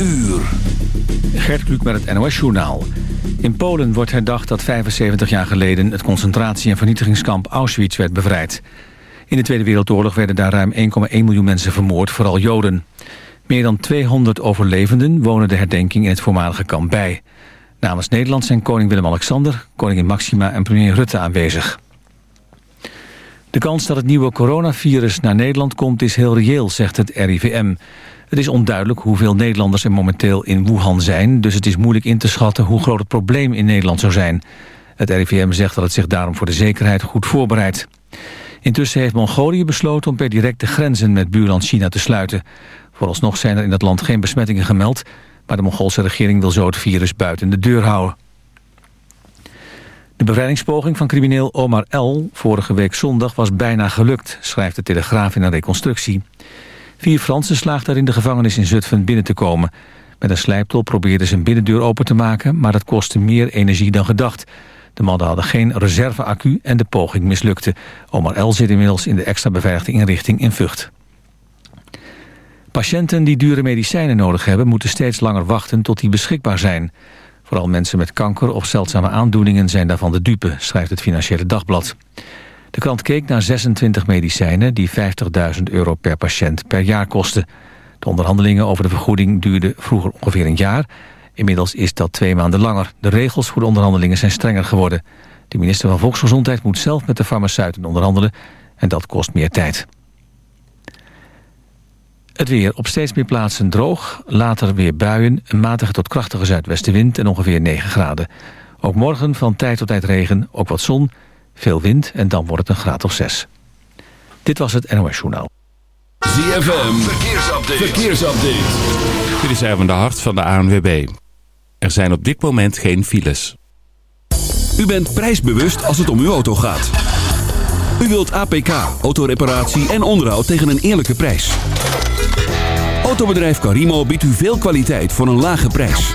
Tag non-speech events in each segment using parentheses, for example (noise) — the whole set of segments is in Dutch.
uur. Gert Kluk met het NOS-journaal. In Polen wordt herdacht dat 75 jaar geleden... het concentratie- en vernietigingskamp Auschwitz werd bevrijd. In de Tweede Wereldoorlog werden daar ruim 1,1 miljoen mensen vermoord, vooral Joden. Meer dan 200 overlevenden wonen de herdenking in het voormalige kamp bij. Namens Nederland zijn koning Willem-Alexander, koningin Maxima en premier Rutte aanwezig. De kans dat het nieuwe coronavirus naar Nederland komt is heel reëel, zegt het RIVM. Het is onduidelijk hoeveel Nederlanders er momenteel in Wuhan zijn... dus het is moeilijk in te schatten hoe groot het probleem in Nederland zou zijn. Het RIVM zegt dat het zich daarom voor de zekerheid goed voorbereidt. Intussen heeft Mongolië besloten om per direct de grenzen met buurland China te sluiten. Vooralsnog zijn er in dat land geen besmettingen gemeld... maar de Mongoolse regering wil zo het virus buiten de deur houden. De bevrijdingspoging van crimineel Omar L. vorige week zondag was bijna gelukt, schrijft de Telegraaf in een reconstructie. Vier Fransen slaagden erin de gevangenis in Zutphen binnen te komen. Met een slijptol probeerden ze een binnendeur open te maken, maar dat kostte meer energie dan gedacht. De mannen hadden geen reserveaccu en de poging mislukte. Omar L. zit inmiddels in de extra beveiligde inrichting in Vught. Patiënten die dure medicijnen nodig hebben... moeten steeds langer wachten tot die beschikbaar zijn. Vooral mensen met kanker of zeldzame aandoeningen zijn daarvan de dupe, schrijft het Financiële Dagblad. De krant keek naar 26 medicijnen die 50.000 euro per patiënt per jaar kosten. De onderhandelingen over de vergoeding duurden vroeger ongeveer een jaar. Inmiddels is dat twee maanden langer. De regels voor de onderhandelingen zijn strenger geworden. De minister van Volksgezondheid moet zelf met de farmaceuten onderhandelen en dat kost meer tijd. Het weer op steeds meer plaatsen droog, later weer buien... een matige tot krachtige zuidwestenwind en ongeveer 9 graden. Ook morgen van tijd tot tijd regen, ook wat zon, veel wind... en dan wordt het een graad of 6. Dit was het NOS Journaal. ZFM, verkeersupdate. verkeersupdate. Dit is even de hart van de ANWB. Er zijn op dit moment geen files. U bent prijsbewust als het om uw auto gaat. U wilt APK, autoreparatie en onderhoud tegen een eerlijke prijs. Autobedrijf Carimo biedt u veel kwaliteit voor een lage prijs.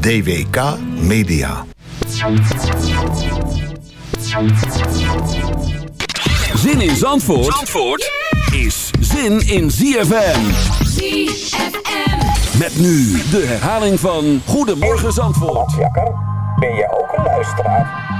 DWK Media. Zin in Zandvoort, Zandvoort is zin in ZFM. ZFM. Met nu de herhaling van Goedemorgen Zandvoort. Ben jij ook een luisteraar?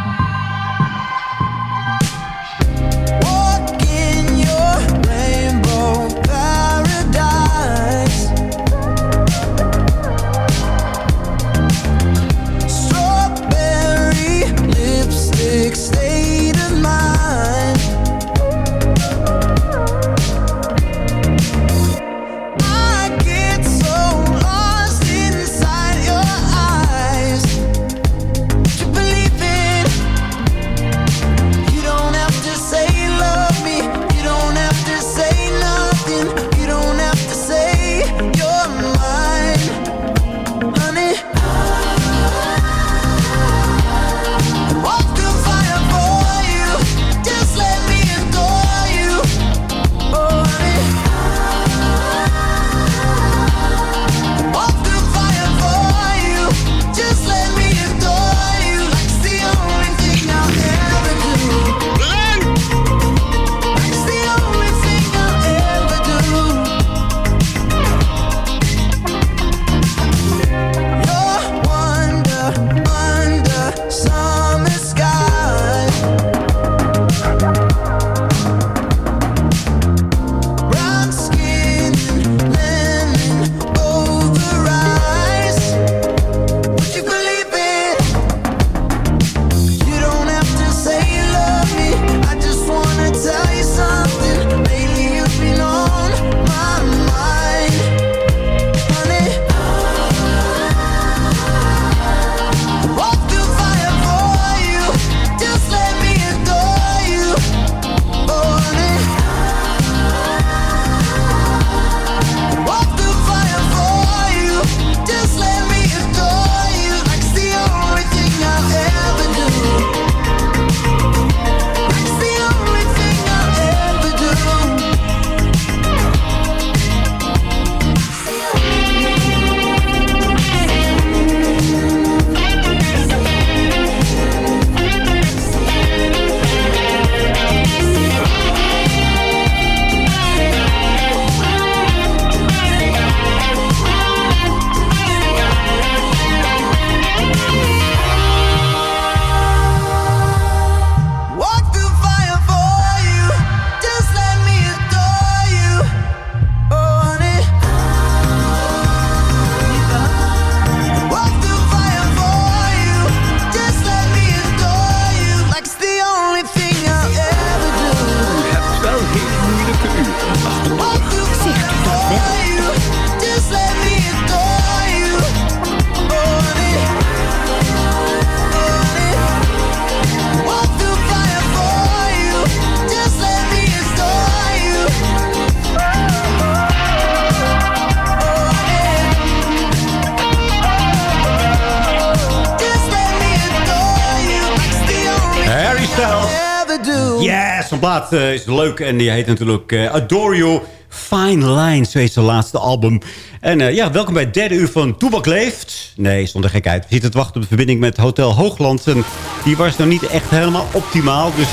Plaat eh, is leuk en die heet natuurlijk eh, Adore You. Fine Line, zo heet zijn laatste album. En eh, ja, welkom bij het derde uur van Toebak Leeft. Nee, zonder gekheid. We zitten te wachten op de verbinding met Hotel Hoogland. En die was nog niet echt helemaal optimaal. Dus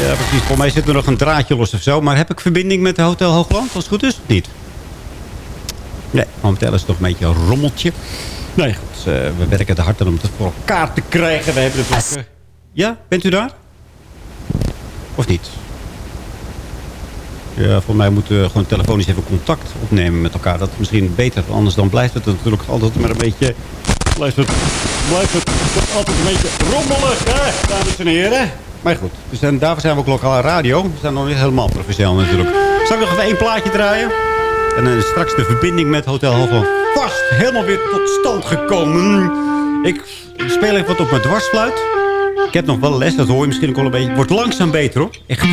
ja, precies. Volgens mij zit er nog een draadje los of zo. Maar heb ik verbinding met Hotel Hoogland, als het goed is? of Niet? Nee, momenteel is het toch een beetje een rommeltje. Nee, goed. we werken er hard aan om het voor elkaar te krijgen. We hebben het Ja, bent u daar? Of niet? Ja, volgens mij moeten we gewoon telefonisch even contact opnemen met elkaar. Dat is misschien beter. Anders dan blijft het natuurlijk altijd maar een beetje... Blijft het, blijft het altijd een beetje rommelig, hè, dames en heren. Maar goed, dus dan, daarvoor zijn we ook lokaal radio. We zijn nog niet helemaal professioneel natuurlijk. Zal ik nog even één plaatje draaien? En dan is straks de verbinding met Hotel Hoogland vast helemaal weer tot stand gekomen. Ik speel even wat op mijn dwarsfluit. Ik heb nog wel les, dat hoor je misschien ook wel een beetje. Wordt langzaam beter hoor. Echt.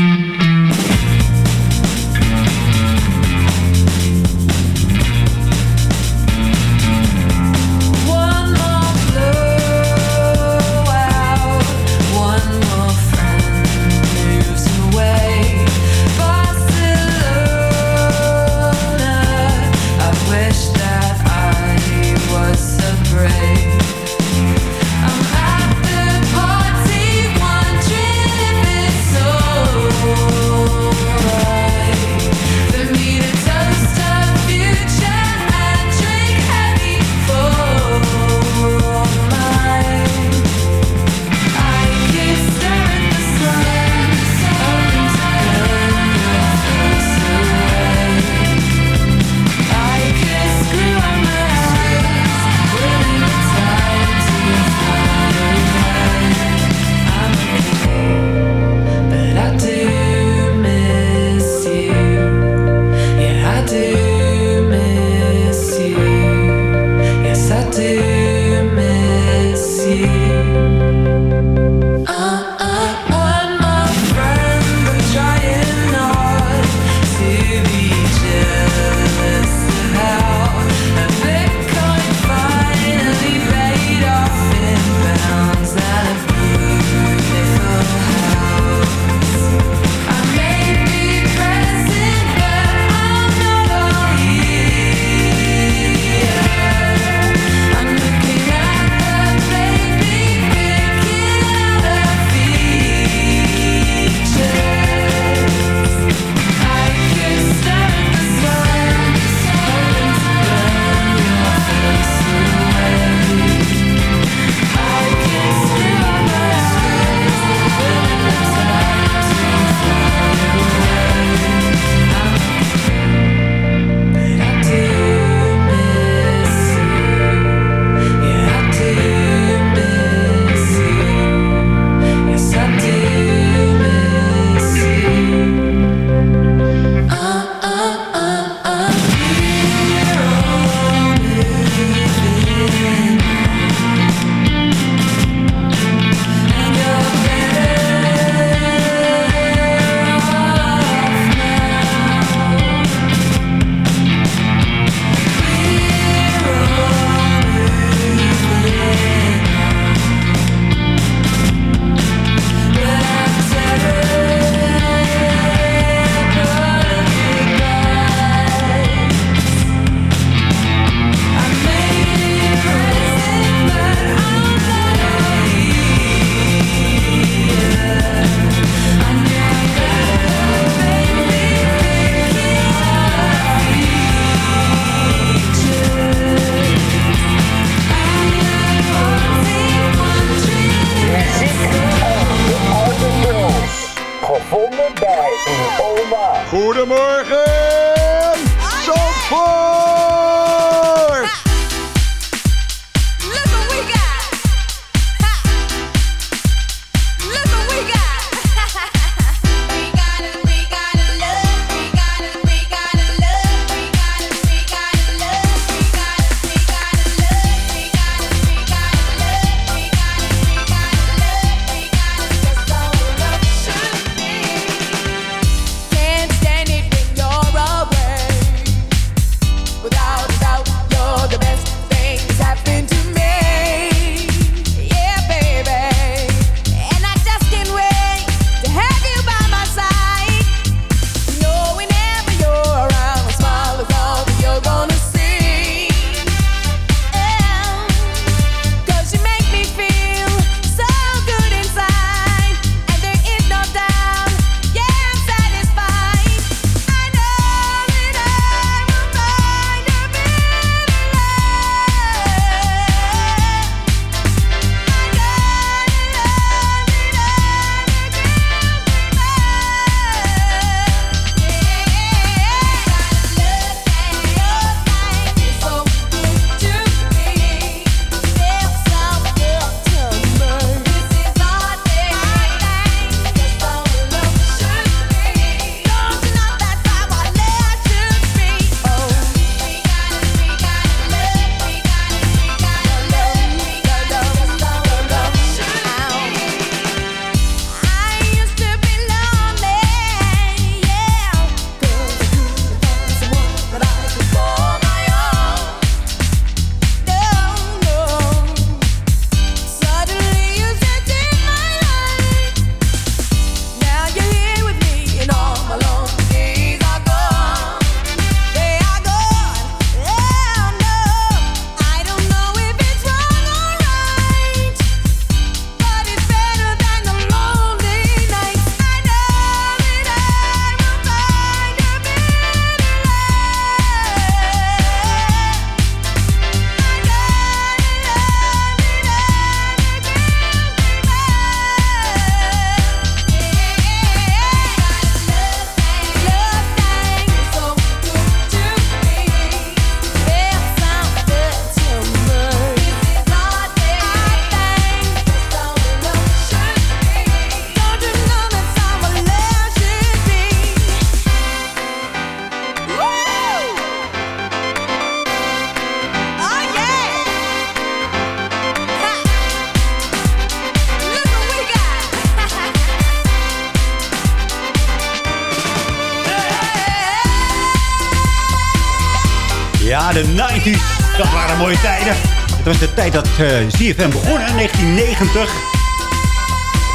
De tijd dat eh CFM begon in 1990.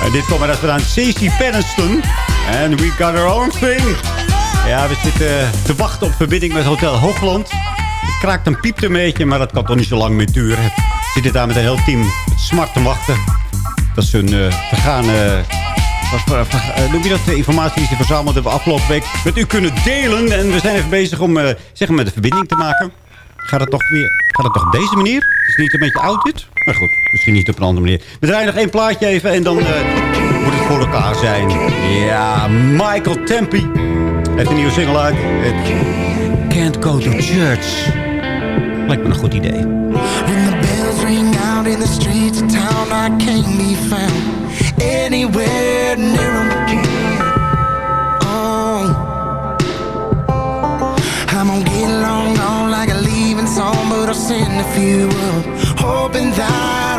En dit kwam eruit vandaan Stacey Peniston. En we got our own thing. Ja, we zitten te wachten op verbinding met Hotel Hoogland. Het kraakt en piept een beetje, maar dat kan toch niet zo lang meer duren. We zitten daar met een heel team smart te wachten. Dat is hun uh, vergane... eh, noem je dat? De informatie die ze verzameld hebben afgelopen week met u kunnen delen. En we zijn even bezig om eh, zeg maar, de verbinding te maken. Gaat het toch weer... Gaat het toch op deze manier? Het is niet een beetje oud dit? Maar goed, misschien niet op een andere manier. We draaien nog één plaatje even en dan eh, moet het voor elkaar zijn. Ja, Michael Tempi heeft een nieuwe single uit. Can't Go to Church. Lijkt me een goed idee. When the bells ring out in the streets town, I can't be found anywhere near promising the fuel, hoping that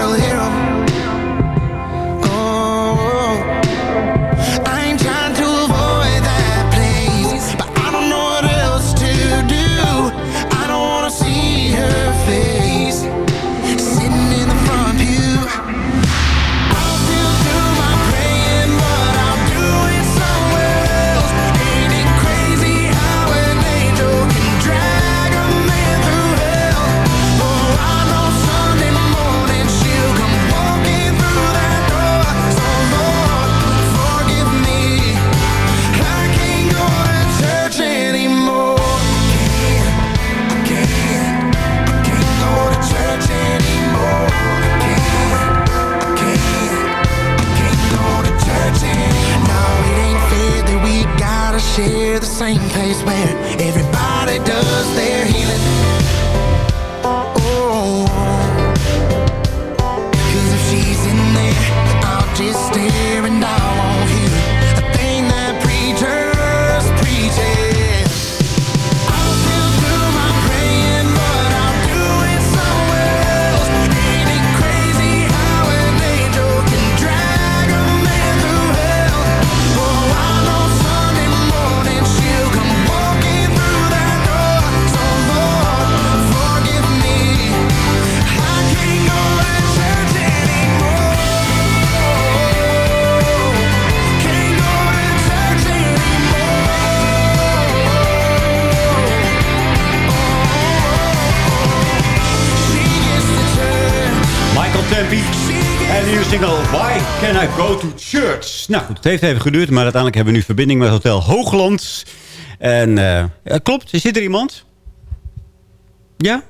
single Why Can I Go to Church? Nou goed, het heeft even geduurd, maar uiteindelijk hebben we nu verbinding met Hotel Hoogland. En ja, klopt, zit er iemand? Ja?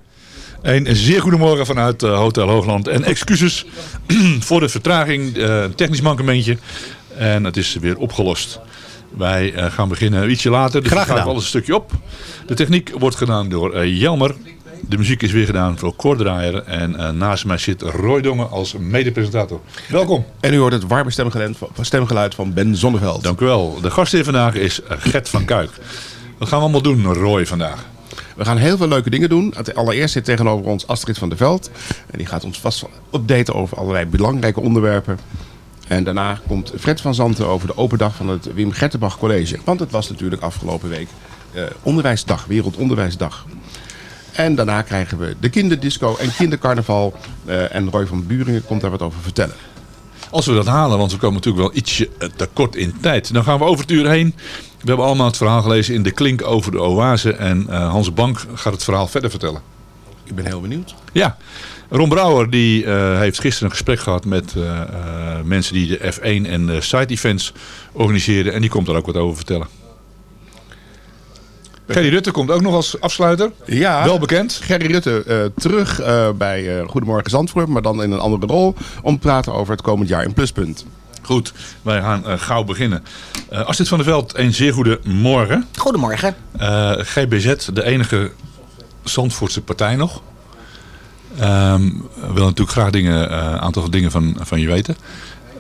Een zeer goedemorgen vanuit eh, Hotel Hoogland. En excuses (clears throat) voor de vertraging, eh, technisch mankementje. En het is weer opgelost. Wij gaan beginnen ietsje later, dus Graag ik ga gedaan. alles een stukje op. De techniek wordt gedaan door Jelmer. De muziek is weer gedaan door Kordraaier. En eh, naast mij zit Roy Dongen als medepresentator. Welkom. En u hoort het warme stemgeluid van, stemgeluid van Ben Zonneveld. Dank u wel. De gast hier vandaag is Gert van Kuik. Wat gaan we allemaal doen, Roy, vandaag? We gaan heel veel leuke dingen doen. Allereerst zit tegenover ons Astrid van der Veld. En die gaat ons vast updaten over allerlei belangrijke onderwerpen. En daarna komt Fred van Zanten over de open dag van het Wim Gertenbach College. Want het was natuurlijk afgelopen week eh, onderwijsdag, Wereldonderwijsdag. En daarna krijgen we de kinderdisco en kindercarnaval. Eh, en Roy van Buringen komt daar wat over vertellen. Als we dat halen, want we komen natuurlijk wel ietsje eh, tekort in tijd. Dan gaan we over het uur heen. We hebben allemaal het verhaal gelezen in de klink over de oase. En eh, Hans Bank gaat het verhaal verder vertellen. Ik ben heel benieuwd. Ja, Ron Brouwer die, heeft gisteren een gesprek gehad met mensen die de F1 en de side events organiseren. En die komt er ook wat over vertellen. Gerry Rutte komt ook nog als afsluiter. Ja, Wel bekend. Gerry Rutte eh, terug eh, bij eh, Goedemorgen Zandvoort, maar dan in een andere rol. Om te praten over het komend jaar in Pluspunt. Goed, wij gaan gauw beginnen. Eh Astrid van der Veld, een zeer goede morgen. Goedemorgen. Eh, GBZ, de enige Zandvoortse partij nog. Ehm we willen natuurlijk graag dingen, een aantal dingen van, van je weten.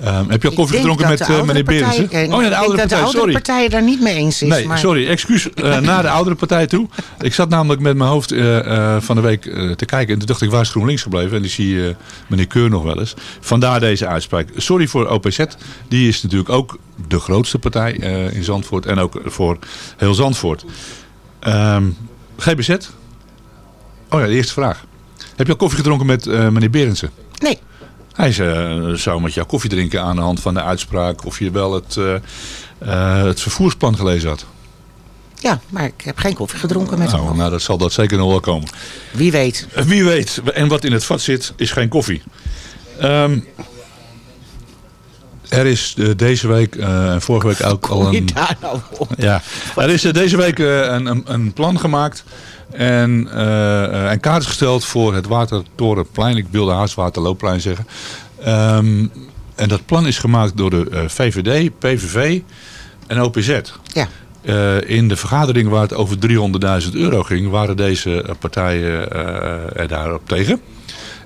Ehm, heb je al koffie gedronken met eh, meneer partij- Berensen? Oh ja, de ik oudere denk dat de partij, oudere sorry. partij daar niet mee eens is. Nee, maar... sorry, excuus eh, (laughs) naar de oudere partij toe. Ik zat namelijk met mijn hoofd eh, eh, van de week eh, te kijken. En toen dacht ik, waar is GroenLinks gebleven? En die zie eh, meneer Keur nog wel eens. Vandaar deze uitspraak. Sorry voor OPZ. Die is natuurlijk ook de grootste partij eh, in Zandvoort. En ook voor heel Zandvoort. Ehm, GBZ. Oh ja, de eerste vraag. Heb je al koffie gedronken met eh, meneer Berendsen? Nee. Hij zou, zou met jou koffie drinken aan de hand van de uitspraak of je wel het, eh, eh, het vervoersplan gelezen had. Ja, maar ik heb geen koffie gedronken met hem. Nou, nou, dat zal dat zeker nog wel komen. Wie weet. Eh, Wie weet. En wat in het vat zit, is geen koffie. Ehm, er is eh, deze week eh, en vorige week ook al een... daar nou? Ja, er is eh, deze week eh, een, een, een plan gemaakt en, eh, en kaart gesteld voor het Watertorenplein. Ik wilde haast Waterloopplein zeggen. Ehm, en dat plan is gemaakt door de eh, VVD, PVV en OPZ. Ja. In de vergadering waar het over 300.000 euro ging, waren deze partijen er daarop tegen.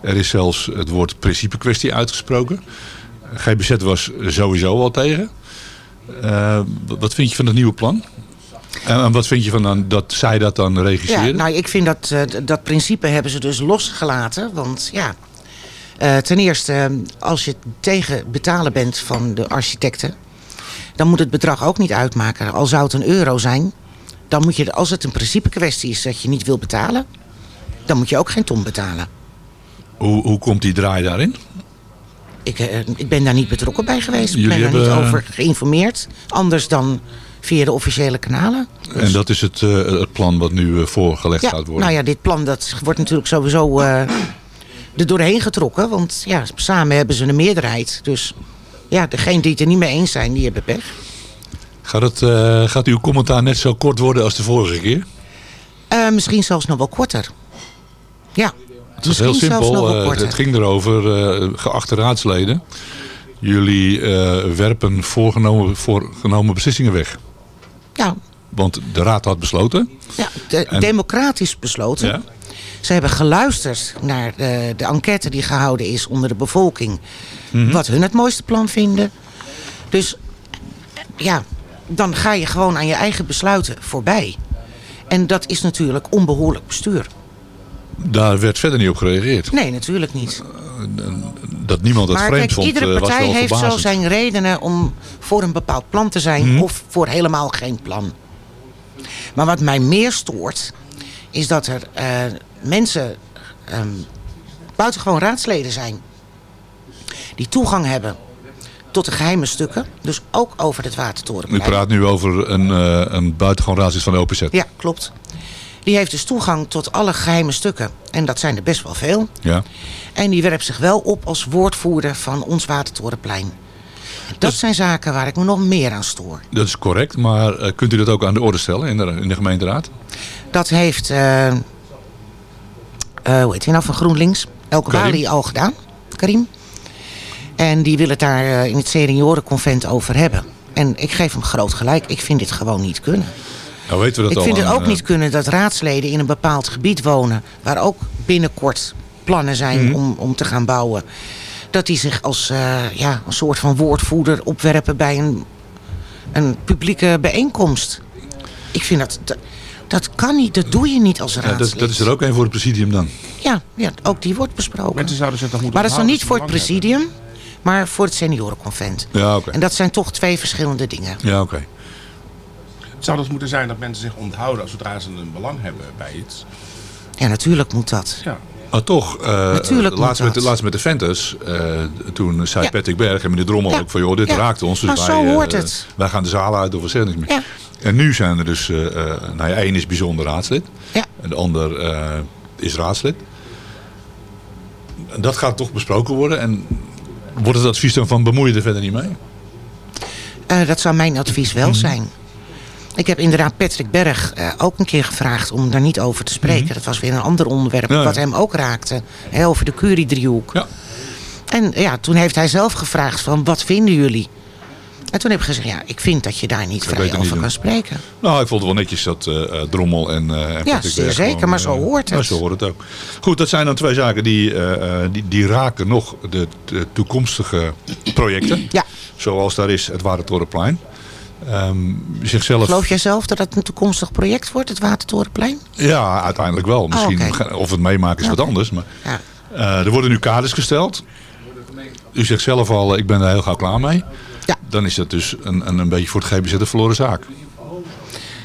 Er is zelfs het woord principe kwestie uitgesproken. GBZ was sowieso al tegen. Wat vind je van het nieuwe plan? En wat vind je van dan, dat zij dat dan Ja, regisseren? nou, ik vind dat, eh, dat principe hebben ze dus losgelaten. Want ja, eh, ten eerste, als je tegen betalen bent van de architecten... dan moet het bedrag ook niet uitmaken. Al zou het een euro zijn, dan moet je, als het een principe kwestie is dat je niet wil betalen... dan moet je ook geen ton betalen. Hoe, hoe komt die draai daarin? Ik, eh, ik ben daar niet betrokken bij geweest. Ik ben er niet over geïnformeerd. Anders dan via de officiële kanalen. En dat is het, eh, het plan wat nu eh, voorgelegd Ja, gaat worden. nou ja, dit plan dat wordt natuurlijk sowieso eh, er doorheen getrokken. Want ja, samen hebben ze een meerderheid. Dus ja, degene die het er niet mee eens zijn, die hebben pech. Gaat, het, eh, gaat uw commentaar net zo kort worden als de vorige keer? Eh, misschien zelfs nog wel korter. Ja, Het is heel misschien zelfs nog simpel. het ging erover, eh, geachte raadsleden. Jullie eh, werpen voorgenomen, voorgenomen beslissingen weg. Ja, Want de raad had besloten. ja de- En- democratisch besloten. Ja. Ze hebben geluisterd naar de, de enquête die gehouden is onder de bevolking. Mhm. Wat hun het mooiste plan vinden. Dus ja, dan ga je gewoon aan je eigen besluiten voorbij. En dat is natuurlijk onbehoorlijk bestuur. Daar werd verder niet op gereageerd. Nee, natuurlijk niet. Dat niemand het maar vreemd kijk, vond, iedere eh, was partij wel heeft zo zijn redenen om voor een bepaald plan te zijn Mhm. of voor helemaal geen plan. Maar wat mij meer stoort, is dat er eh, mensen ehm, buitengewoon raadsleden zijn die toegang hebben tot de geheime stukken, dus ook over het U Watertorenplein. praat nu over een, eh, een buitengewoon raadslid van de OPZ. Ja, klopt. Die heeft dus toegang tot alle geheime stukken. En dat zijn er best wel veel. Ja. En die werpt zich wel op als woordvoerder van ons Watertorenplein. Dat zijn zaken waar ik me nog meer aan stoor. Dat is correct, maar eh, kunt u dat ook aan de orde stellen in de, in de gemeenteraad? Dat heeft, eh, hoe heet hij nou, van GroenLinks, Elke. Bali al gedaan. Karim. En die wil het daar in het seniorenconvent over hebben. En ik geef hem groot gelijk. Ik vind dit gewoon niet kunnen. Nou weten we dat Ik al vind het aan, ook eh, niet kunnen dat raadsleden in een bepaald gebied wonen... waar ook binnenkort plannen zijn Mhm. om, om te gaan bouwen... dat die zich als eh, ja, een soort van woordvoerder opwerpen bij een, een publieke bijeenkomst. Ik vind dat, dat... dat kan niet, dat doe je niet als ja, raadslid. dat, dat is er ook een voor het presidium dan. Ja, ja, ook die wordt besproken. Mensen zouden zich toch moeten maar dat is dan niet voor het presidium, maar voor het seniorenconvent. Ja, oké. En dat zijn toch twee verschillende dingen. Ja, oké. Het zou dus moeten zijn dat mensen zich onthouden zodra ze een belang hebben bij iets. Ja, natuurlijk moet dat. Ja. Maar toch, eh, Natuurlijk moet laatst, met, de- laatst met de Ventus, eh, toen zei Ja. Patrick Berg en meneer Drommel Ja. ook van, joh, dit Ja. raakt ons. Dus Maar wij, zo hoort het. wij gaan de zaal uit of we zeggen niks meer. Ja. En nu zijn er dus, eh, eh, nou ja, één is bijzonder raadslid. Ja. En de ander eh, is raadslid. En dat gaat toch besproken worden. En wordt het advies dan van bemoei je er verder niet mee? Dat zou mijn advies wel zijn. Ik heb inderdaad Patrick Berg eh, ook een keer gevraagd om daar niet over te spreken. Dat was weer een ander onderwerp Ja, ja. wat hem ook raakte. Hè, over de Curie-driehoek. Ja. En ja, toen heeft hij zelf gevraagd van wat vinden jullie? En toen heb ik gezegd, ja, ik vind dat je daar niet vrij niet over doen. kan spreken. Nou, ik vond het wel netjes dat eh, eh, Drommel en, eh en zeer Berg zeker, gewoon, maar zo hoort het. Ja, zo hoort het ook. Goed, dat zijn dan twee zaken die, die, die raken nog de, de toekomstige projecten. Ja. Zoals daar is het Watertorenplein. Ehm zichzelf... Geloof jij zelf dat het een toekomstig project wordt, het Watertorenplein? Ja, uiteindelijk wel. Misschien Oh, of het meemaken is wat anders. Maar, Ja. eh, er worden nu kaders gesteld. U zegt zelf al, eh, ik ben er heel gauw klaar mee. Ja. Dan is dat dus een, een, een beetje voor het GBZ een verloren zaak.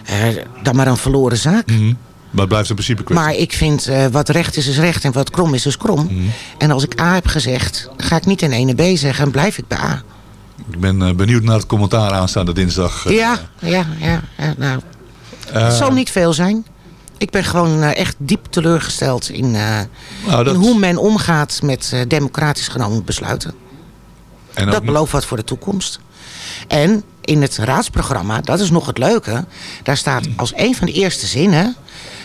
Eh, dan maar een verloren zaak. Mhm. Maar het blijft een principe kwestie. Maar ik vind wat recht is, is recht en wat krom is, is krom. Mhm. En als ik A heb gezegd, ga ik niet in ene B zeggen en blijf ik bij A. Ik ben eh, benieuwd naar het commentaar aanstaande dinsdag. eh, Ja, ja, ja. nou, eh, het zal niet veel zijn. Ik ben gewoon eh, echt diep teleurgesteld in, eh, Nou, dat- in hoe men omgaat met eh, democratisch genomen besluiten. En dat belooft wat voor de toekomst. En in het raadsprogramma, dat is nog het leuke... daar staat als een van de eerste zinnen...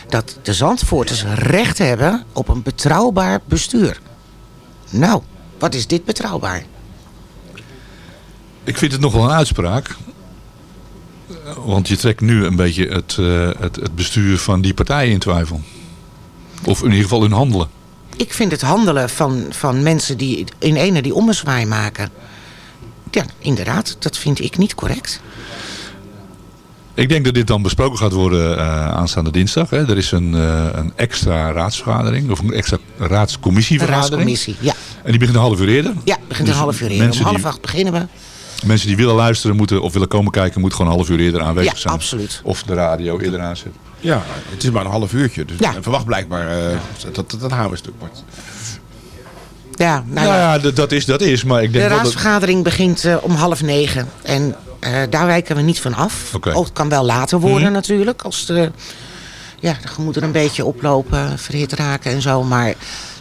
dat de Zandvoorters recht hebben op een betrouwbaar bestuur. Nou, wat is dit betrouwbaar? Ik vind het nog wel een uitspraak. Want je trekt nu een beetje het, eh, het, het bestuur van die partijen in twijfel. Of in ieder geval hun handelen. Ik vind het handelen van, van mensen die in ene die ommezwaai maken... ja, inderdaad, dat vind ik niet correct. Ik denk dat dit dan besproken gaat worden eh, aanstaande dinsdag. Hè. Er is een, eh, een extra raadsvergadering. Of een extra Een raadscommissievergadering. raadscommissie, ja. En die begint een half uur eerder. Ja, begint Dus een half uur eerder. Om half acht beginnen we. Mensen die willen luisteren moeten, of willen komen kijken... moeten gewoon een half uur eerder aanwezig Ja, zijn. absoluut. Of de radio eerder aanzetten. Ja, het is maar een half uurtje. Dus Ja. verwacht blijkbaar eh, dat het een hamerstuk wordt. Ja, nou Nou ja. ja, dat- dat is, dat is. Maar ik De denk wel dat... raadsvergadering begint eh, om half negen. En eh, daar wijken we niet van af. Oké. Oh, het kan wel later worden Mhm. natuurlijk. Als de, ja, de gemoederen een beetje oplopen, verhit raken en zo. Maar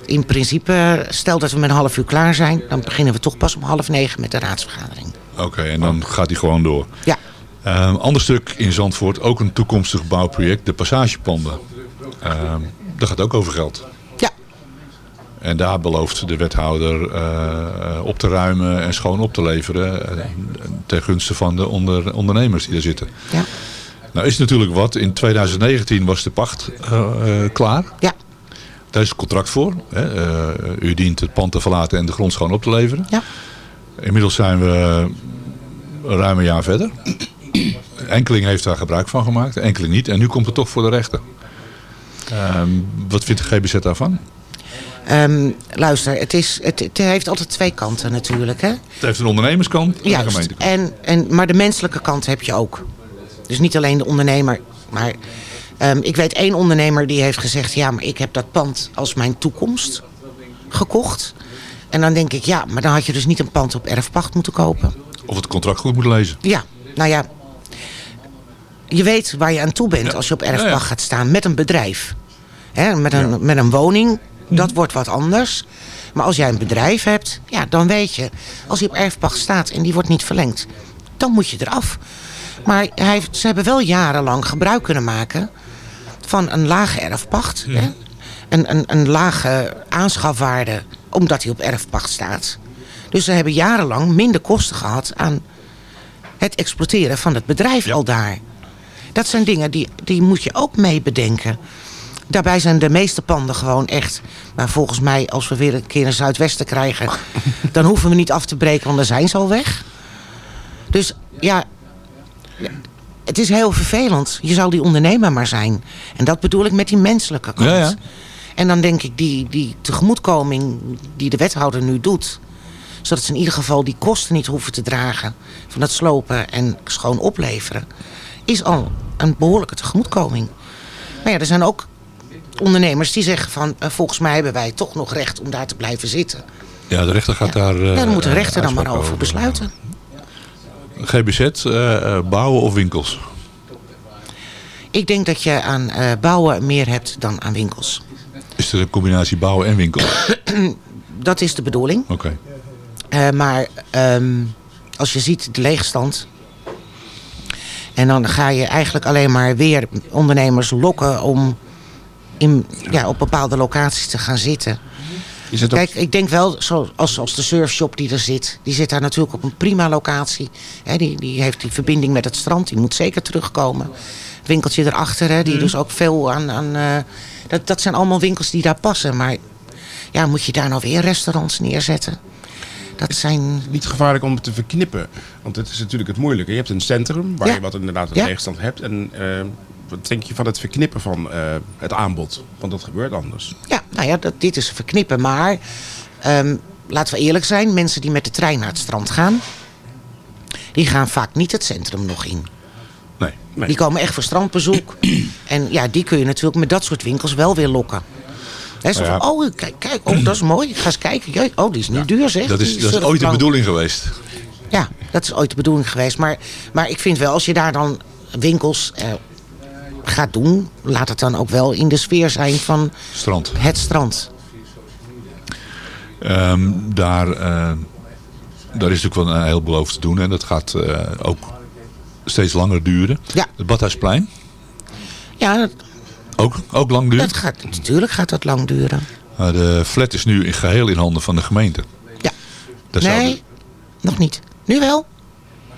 in principe, stel dat we met een half uur klaar zijn... dan beginnen we toch pas om half negen met de raadsvergadering. Oké, en dan gaat hij gewoon door. Ja. Ehm, ander stuk in Zandvoort, ook een toekomstig bouwproject, de passagepanden. Ehm dat gaat ook over geld. Ja. En daar belooft de wethouder eh, op te ruimen en schoon op te leveren. eh, ten gunste van de onder, ondernemers die er zitten. Ja. Nou is natuurlijk wat. In 2019 was de pacht eh, eh, klaar. Ja. Daar is het contract voor. Hè. Eh, u dient het pand te verlaten en de grond schoon op te leveren. Ja. Inmiddels zijn we ruim een jaar verder. Enkeling heeft daar gebruik van gemaakt, enkeling niet. En nu komt het toch voor de rechter. Ehm, wat vindt de GBZ daarvan? Ehm, luister, het, is, het, het heeft altijd twee kanten natuurlijk. Hè? Het heeft een ondernemerskant en een Juist. gemeentekant. En, en, maar de menselijke kant heb je ook. Dus niet alleen de ondernemer. Maar ehm, ik weet één ondernemer die heeft gezegd... ja, maar ik heb dat pand als mijn toekomst gekocht. En dan denk ik, ja, maar dan had je dus niet een pand op erfpacht moeten kopen. Of het contract goed moet lezen. Ja, nou ja. Je weet waar je aan toe bent als je op erfpacht Ja, ja. gaat staan met een bedrijf. Hè, met, een, met een woning, dat wordt wat anders. Maar als jij een bedrijf hebt, ja, dan weet je... als hij op erfpacht staat en die wordt niet verlengd... dan moet je eraf. Maar hij, ze hebben wel jarenlang gebruik kunnen maken... van een lage erfpacht. Hè? Een, een, een lage aanschafwaarde, omdat hij op erfpacht staat. Dus ze hebben jarenlang minder kosten gehad aan het exploiteren van het bedrijf al daar. Dat zijn dingen die, die moet je ook mee bedenken. Daarbij zijn de meeste panden gewoon echt... Maar volgens mij, als we weer een keer een Zuidwesten krijgen... (laughs) dan hoeven we niet af te breken, want dan zijn ze al weg. Dus ja, het is heel vervelend. Je zou die ondernemer maar zijn. En dat bedoel ik met die menselijke kant. Ja, ja. En dan denk ik, die, die tegemoetkoming die de wethouder nu doet... zodat ze in ieder geval die kosten niet hoeven te dragen... van het slopen en schoon opleveren... is al een behoorlijke tegemoetkoming. Maar ja, er zijn ook ondernemers die zeggen van... eh, volgens mij hebben wij toch nog recht om daar te blijven zitten. Ja, de rechter gaat daar... ja, eh, daar moet de rechter dan maar over besluiten. GBZ, eh, eh, bouwen of winkels? Ik denk dat je aan eh, bouwen meer hebt dan aan winkels. Is er een combinatie bouwen en winkels? (coughs) Dat is de bedoeling. Oké. Eh, maar ehm, als je ziet de leegstand... en dan ga je eigenlijk alleen maar weer ondernemers lokken... om in, ja, op bepaalde locaties te gaan zitten. Is het ook- Kijk, ik denk wel, zoals als de surfshop die er zit... die zit daar natuurlijk op een prima locatie. Die, die heeft die verbinding met het strand, die moet zeker terugkomen. Het winkeltje erachter, hè, die Mhm. dus ook veel aan... aan eh, dat, dat zijn allemaal winkels die daar passen. Maar ja, moet je daar nou weer restaurants neerzetten? Dat zijn... Niet gevaarlijk om het te verknippen. Want het is natuurlijk het moeilijke. Je hebt een centrum waar Ja. je wat inderdaad een Ja. tegenstand hebt. En eh, wat denk je van het verknippen van eh, het aanbod? Want dat gebeurt anders. Ja, nou ja, dat, dit is verknippen. Maar ehm, laten we eerlijk zijn. Mensen die met de trein naar het strand gaan... die gaan vaak niet het centrum nog in. Nee. Die komen echt voor strandbezoek. (clears throat) en ja, die kun je natuurlijk met dat soort winkels wel weer lokken. Hè, zo Nou ja. van, oh, kijk, kijk, oh, dat is mooi. Ik ga eens kijken. Oh, die is niet duur, zeg. Dat is, Die dat is ooit de bedoeling geweest. Ja, dat is ooit de bedoeling geweest. Maar, maar ik vind wel, als je daar dan winkels eh, gaat doen... laat het dan ook wel in de sfeer zijn van Strand. het strand. Ehm, daar, eh, daar is natuurlijk wel een heleboel over te doen. En dat gaat eh, ook steeds langer duren. Ja. Het Badhuisplein, Ja, dat, ook, ook lang duren. dat gaat, natuurlijk gaat dat lang duren. Maar de flat is nu in geheel in handen van de gemeente. Ja. Daar nee, nog niet. Nu wel?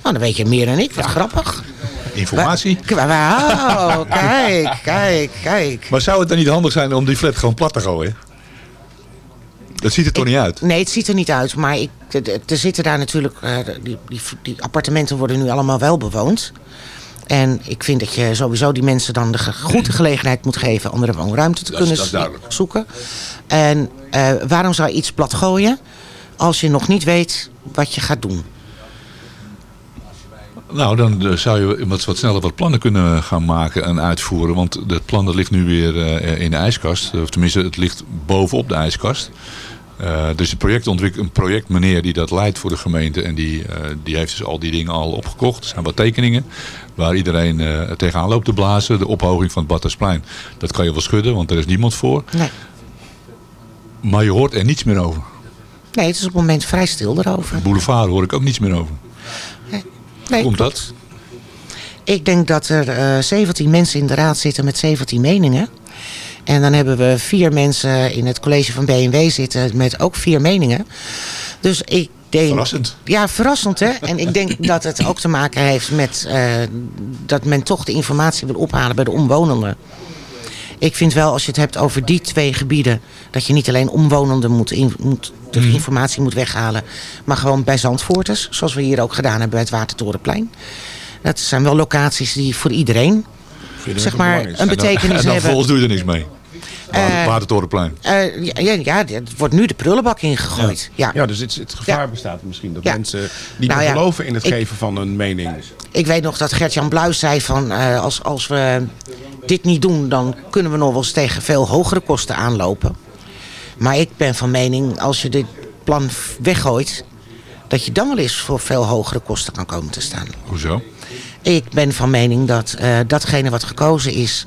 Nou, dan weet je meer dan ik. Wat grappig. informatie. Wa- Wauw, (laughs) kijk, kijk, kijk. Maar zou het dan niet handig zijn om die flat gewoon plat te gooien? Dat ziet er toch niet uit? Nee, het ziet er niet uit. Maar ik, er zitten daar natuurlijk... eh, die, die, die appartementen worden nu allemaal wel bewoond. En ik vind dat je sowieso die mensen dan de goede gelegenheid moet geven... andere woonruimte te Dat kunnen is zoeken. En eh, waarom zou je iets plat gooien... als je nog niet weet wat je gaat doen? Nou, dan eh, zou je wat, wat sneller wat plannen kunnen gaan maken en uitvoeren. Want het plan dat ligt nu weer in de ijskast. Of tenminste, het ligt bovenop de ijskast. Eh, dus een projectontwik- een projectmeneer die dat leidt voor de gemeente. En die, eh, die heeft dus al die dingen al opgekocht. Er zijn wat tekeningen waar iedereen eh, tegenaan loopt te blazen. De ophoging van het Badhuisplein. Dat kan je wel schudden, want er is niemand voor. Nee. Maar je hoort er niets meer over. Nee, het is op het moment vrij stil erover. Boulevard hoor ik ook niets meer over. Nee, Komt dat? Ik denk dat er eh 17 mensen in de raad zitten met 17 meningen. En dan hebben we vier mensen in het college van BMW zitten met ook vier meningen. Dus ik denk... Verrassend. Ja, verrassend hè. En ik denk dat het ook te maken heeft met eh, dat men toch de informatie wil ophalen bij de omwonenden. Ik vind wel, als je het hebt over die twee gebieden... dat je niet alleen omwonenden moet, in, moet, de Mhm. informatie moet weghalen... maar gewoon bij Zandvoorters, zoals we hier ook gedaan hebben bij het Watertorenplein. Dat zijn wel locaties die voor iedereen zeg maar, een En dan- betekenis En dan hebben. vervolgens doe je er niks mee. Water- Eh, Watertorenplein. Eh, ja, ja, ja, er wordt nu de prullenbak ingegooid. Ja. Ja, dus het, het gevaar bestaat misschien dat Ja. mensen niet Nou meer ja, geloven in het ik- geven van een mening. Ik weet nog dat Gert-Jan Bluis zei van... eh, als, als we dit niet doen, dan kunnen we nog wel eens tegen veel hogere kosten aanlopen. Maar ik ben van mening, als je dit plan weggooit... dat je dan wel eens voor veel hogere kosten kan komen te staan. Hoezo? Ik ben van mening dat eh, datgene wat gekozen is...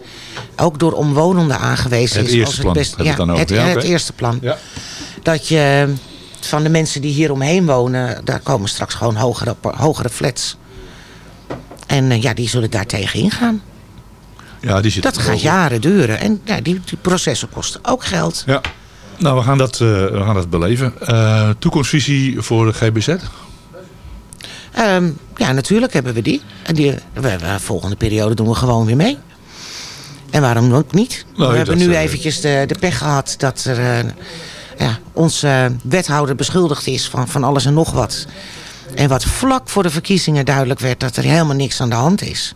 ook door omwonenden aangewezen Het is. als het plan, best, hebben we ja, het. Het, het eerste plan. Ja. Dat je van de mensen die hier omheen wonen... daar komen straks gewoon hogere, hogere flats. En eh, ja, die zullen daar tegen ingaan. Ja, die Dat gaat jaren duren. En ja, die, die processen kosten ook geld. Ja. Nou, we gaan dat, eh, we gaan dat beleven. Toekomstvisie voor de GBZ? Ehm, ja, natuurlijk hebben we die. En die we, we- volgende periode doen we gewoon weer mee. En waarom ook niet? Nou, we hebben nu eventjes de, de pech gehad dat er, eh, ja, onze wethouder beschuldigd is van, van alles en nog wat. En wat vlak voor de verkiezingen duidelijk werd dat er helemaal niks aan de hand is.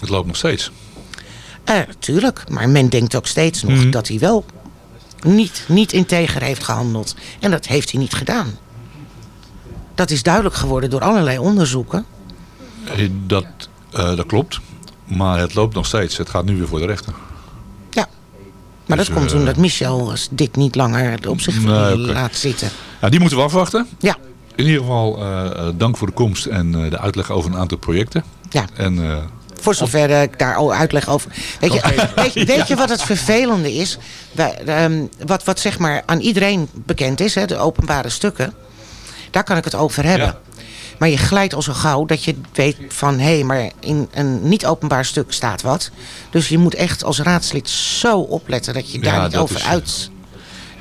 Het loopt nog steeds. Eh, tuurlijk, maar men denkt ook steeds nog Mhm. dat hij wel niet, niet integer heeft gehandeld. En dat heeft hij niet gedaan. Dat is duidelijk geworden door allerlei onderzoeken. Eh, Dat, eh, dat klopt. Maar het loopt nog steeds. Het gaat nu weer voor de rechter. Maar Dus, dat komt eh, omdat Michel dit niet langer op zich Nee, laat zitten. Ja, die moeten we afwachten. Ja. In ieder geval dank voor de komst en de uitleg over een aantal projecten. Ja. En, Voor zover ik daar al uitleg over. Weet je, (laughs) weet, je- wat het vervelende is? Wij, ehm, wat, wat zeg maar aan iedereen bekend is, hè, de openbare stukken. Daar kan ik het over hebben. Maar je glijdt al zo gauw dat je weet van... hé, hey, maar in een niet-openbaar stuk staat wat. Dus je moet echt als raadslid zo opletten dat je daar Ja, niet over is- uit...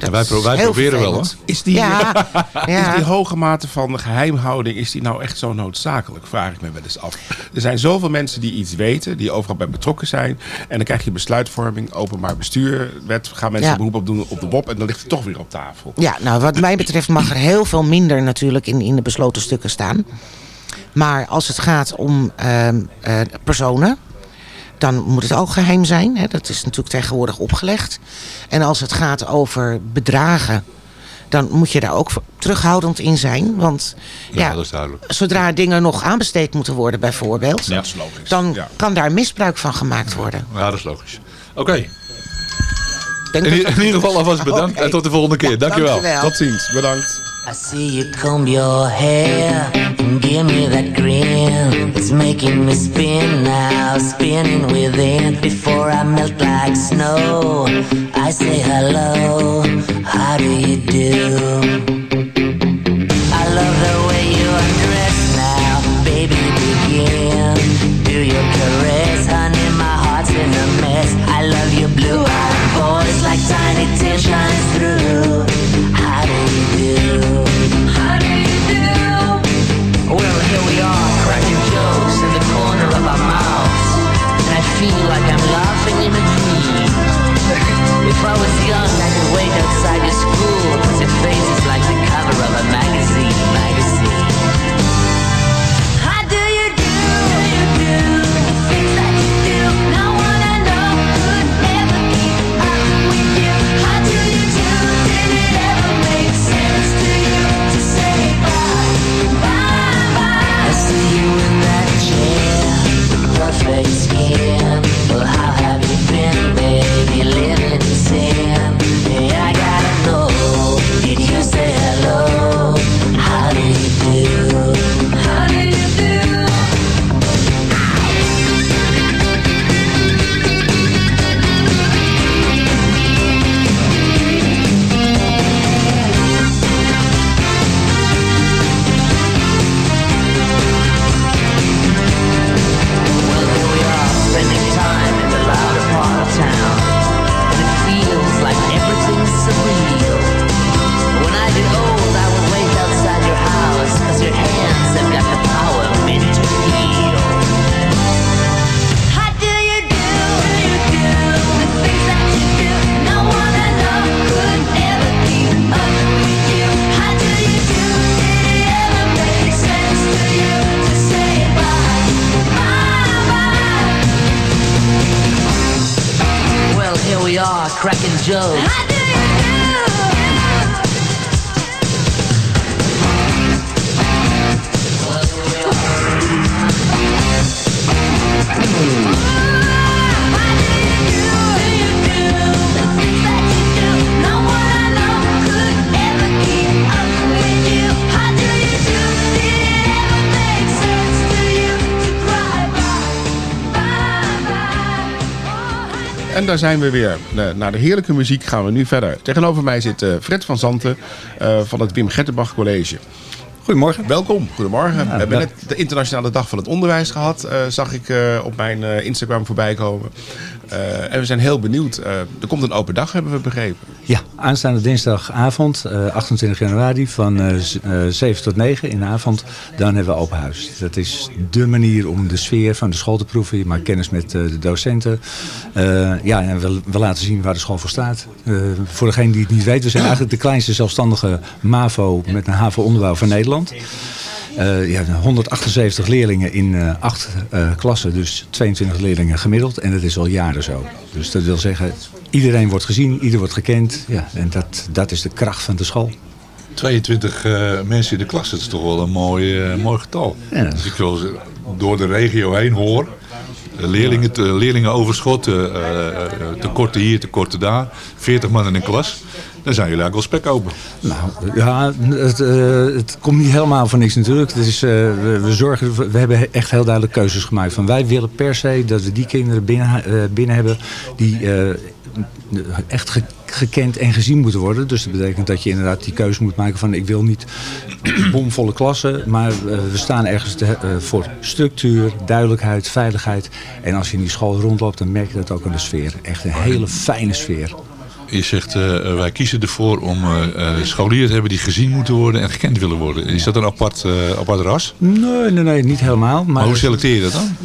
Ja, wij pro- proberen wel, hoor. Is die, Ja, ja. (laughs) is die hoge mate van geheimhouding, is die nou echt zo noodzakelijk? Vraag ik me wel eens af. Er zijn zoveel mensen die iets weten, die overal bij betrokken zijn. En dan krijg je besluitvorming, openbaar bestuur, wet, gaan mensen Ja. beroep op doen op de WOP en dan ligt het toch weer op tafel. Ja, nou wat mij betreft mag er heel veel minder natuurlijk in, in de besloten stukken staan. Maar als het gaat om ehm, eh, personen, dan moet het ook geheim zijn. Hè? Dat is natuurlijk tegenwoordig opgelegd. En als het gaat over bedragen, dan moet je daar ook terughoudend in zijn. Want Ja, ja, dat is duidelijk. zodra dingen nog aanbesteed moeten worden bijvoorbeeld... Ja, dat is logisch. dan Ja. kan daar misbruik van gemaakt worden. Ja, dat is logisch. Oké. Denk In, in ieder geval alvast bedankt (laughs) en tot de volgende keer. Dankjewel. Dankjewel. Tot ziens, bedankt. I see you comb your hair and give me that grin. It's making me spin now, spinning within. Before I melt like snow, I say hello. How do you do? If I was young, I could wait outside your school, daar zijn we weer. Na- Naar de heerlijke muziek gaan we nu verder. Tegenover mij zit eh, Fred van Zanten eh, van het Wim Gettenbach College. Goedemorgen. Welkom, goedemorgen. Ja, we hebben net de Internationale Dag van het Onderwijs gehad, eh, zag ik eh, op mijn eh, Instagram voorbij komen. Eh, en we zijn heel benieuwd. Eh, er komt een open dag, hebben we begrepen. Aanstaande dinsdagavond, eh, 28 januari, van eh, z- eh, 7 tot 9 in de avond. Dan hebben we open huis. Dat is dé manier om de sfeer van de school te proeven. Je maakt kennis met eh, de docenten. Eh, ja, en we, laten zien waar de school voor staat. Eh, voor degene die het niet weet, we zijn eigenlijk de kleinste zelfstandige MAVO met een HAVO-onderbouw van Nederland. Eh, ja, 178 leerlingen in eh, acht eh, klassen, dus 22 leerlingen gemiddeld. En dat is al jaren zo. Dus dat wil zeggen, iedereen wordt gezien, ieder wordt gekend. Ja, en dat, dat is de kracht van de school. 22 eh, mensen in de klas, dat is toch wel een mooi, mooi getal. Ja. Als ik zo door de regio heen hoor, eh, leerlingen, te- leerlingenoverschot, eh, tekorten hier, tekorten daar, 40 man in een klas, dan zijn jullie eigenlijk wel spek open. Nou, ja, het, eh, het komt niet helemaal van niks natuurlijk. Het is, eh, we, we zorgen, we hebben echt heel duidelijk keuzes gemaakt. Van wij willen per se dat we die kinderen binnen, eh, binnen hebben die eh, echt ge- gekend en gezien moeten worden. Dus dat betekent dat je inderdaad die keuze moet maken van ik wil niet (clears throat) bomvolle klassen, maar eh, we staan ergens te- eh, voor structuur, duidelijkheid, veiligheid. En als je in die school rondloopt, dan merk je dat ook aan de sfeer. Echt een hele fijne sfeer. Je zegt, eh, wij kiezen ervoor om eh, eh, scholieren te hebben die gezien moeten worden en gekend willen worden. Is dat een apart, eh, apart ras? Nee, nee, nee, niet helemaal. Maar, Maar hoe selecteer je dat dan?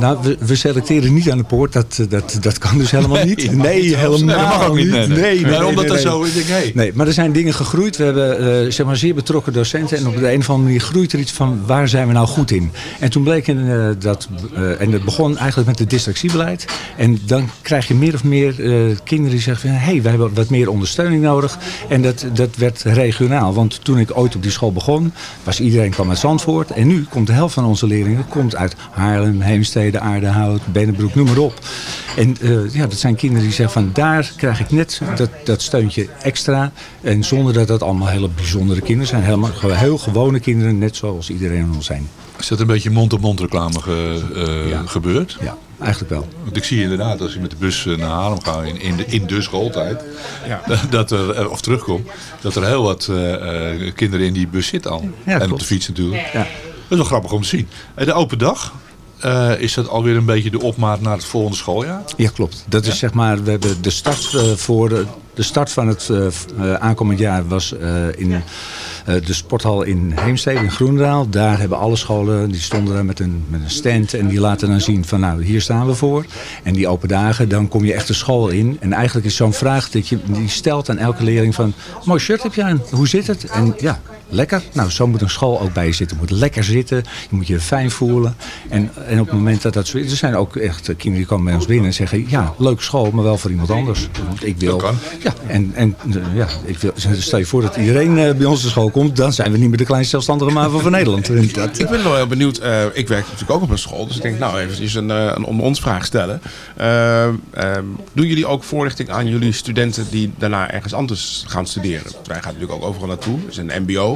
Nou, we, we selecteren niet aan de poort. Dat, eh, dat, dat kan dus helemaal niet. (laughs) Nee, niet helemaal Nee, dat mag ook niet. Nee, nee. Nee, Maar omdat dat zo is, denk ik, hey. Nee, maar er zijn dingen gegroeid. We hebben eh, zeg maar zeer betrokken docenten. En op de een of andere manier groeit er iets van waar zijn we nou goed in. En toen bleek eh, dat, eh, en het begon eigenlijk met het dyslexiebeleid. En dan krijg je meer of meer eh, kinderen die zeggen van... hé, hey, wij hebben wat meer ondersteuning nodig. En dat, dat werd regionaal. Want toen ik ooit op die school begon, was iedereen kwam uit Zandvoort. En nu komt de helft van onze leerlingen komt uit Haarlem, Heemstede, Aardenhout, Bennebroek, noem maar op. En eh, ja, dat zijn kinderen die zeggen van daar krijg ik net dat, dat steuntje extra. En zonder dat dat allemaal hele bijzondere kinderen zijn. Helemaal heel gewone kinderen, net zoals iedereen ons zijn. Is dat een beetje mond-op-mond reclame ge, eh, gebeurd? Ja, eigenlijk wel. Want ik zie inderdaad, als je met de bus eh, naar Haarlem gaat in, in, de, in de schooltijd, Ja. (laughs) dat er, eh, of terugkomt, dat er heel wat eh, eh, kinderen in die bus zitten al. Ja, en op de fiets natuurlijk. Ja. Dat is wel grappig om te zien. En de open dag, eh, is dat alweer een beetje de opmaat naar het volgende schooljaar? Ja, klopt. Dat is zeg maar, we hebben de start eh, voor de, start van het eh, eh, aankomend jaar was eh, in de sporthal in Heemstede in Groenendaal. Daar hebben alle scholen, die stonden daar met een, met een stand en die laten dan zien van nou, hier staan we voor. En die open dagen, dan kom je echt de school in. En eigenlijk is zo'n vraag dat je die stelt aan elke leerling van, mooi shirt heb je aan, hoe zit het? En ja, lekker. Nou, zo moet een school ook bij je zitten. Je moet lekker zitten, je moet je fijn voelen. En, en op het moment dat dat zo is, er zijn ook echt eh, kinderen die komen bij ons binnen en zeggen, ja, leuke school, maar wel voor iemand anders. Want ik wil, Dat kan. ja, en, en eh, ja, ik wil, stel je voor dat iedereen eh, bij ons naar school komt, dan zijn we niet meer de kleinste zelfstandige maven van Nederland. Dat, (laughs) Ik ben wel heel benieuwd. ik werk natuurlijk ook op een school. Dus ik denk, nou, even een, eh, een om ons vraag stellen. Ehm, doen jullie ook voorlichting aan jullie studenten die daarna ergens anders gaan studeren? Wij gaan natuurlijk ook overal naartoe. Het is een mbo.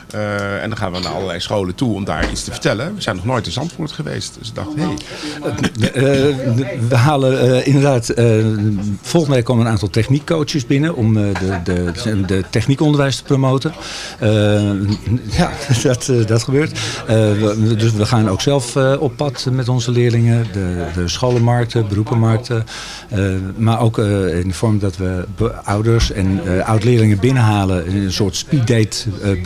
Eh, en dan gaan we naar allerlei scholen toe om daar iets te vertellen. We zijn nog nooit in Zandvoort geweest. Dus ik dacht, hé. Hey. Eh, we halen eh, inderdaad, eh, volgende week komen een aantal techniekcoaches binnen om eh, de, de, de techniekonderwijs te promoten. Eh, ja, (laughs) dat, eh, dat gebeurt. Eh, dus we gaan ook zelf eh, op pad met onze leerlingen, de, de scholenmarkten, beroepenmarkten. eh, maar ook eh, in de vorm dat we ouders en eh, oud-leerlingen binnenhalen in een soort speeddate eh,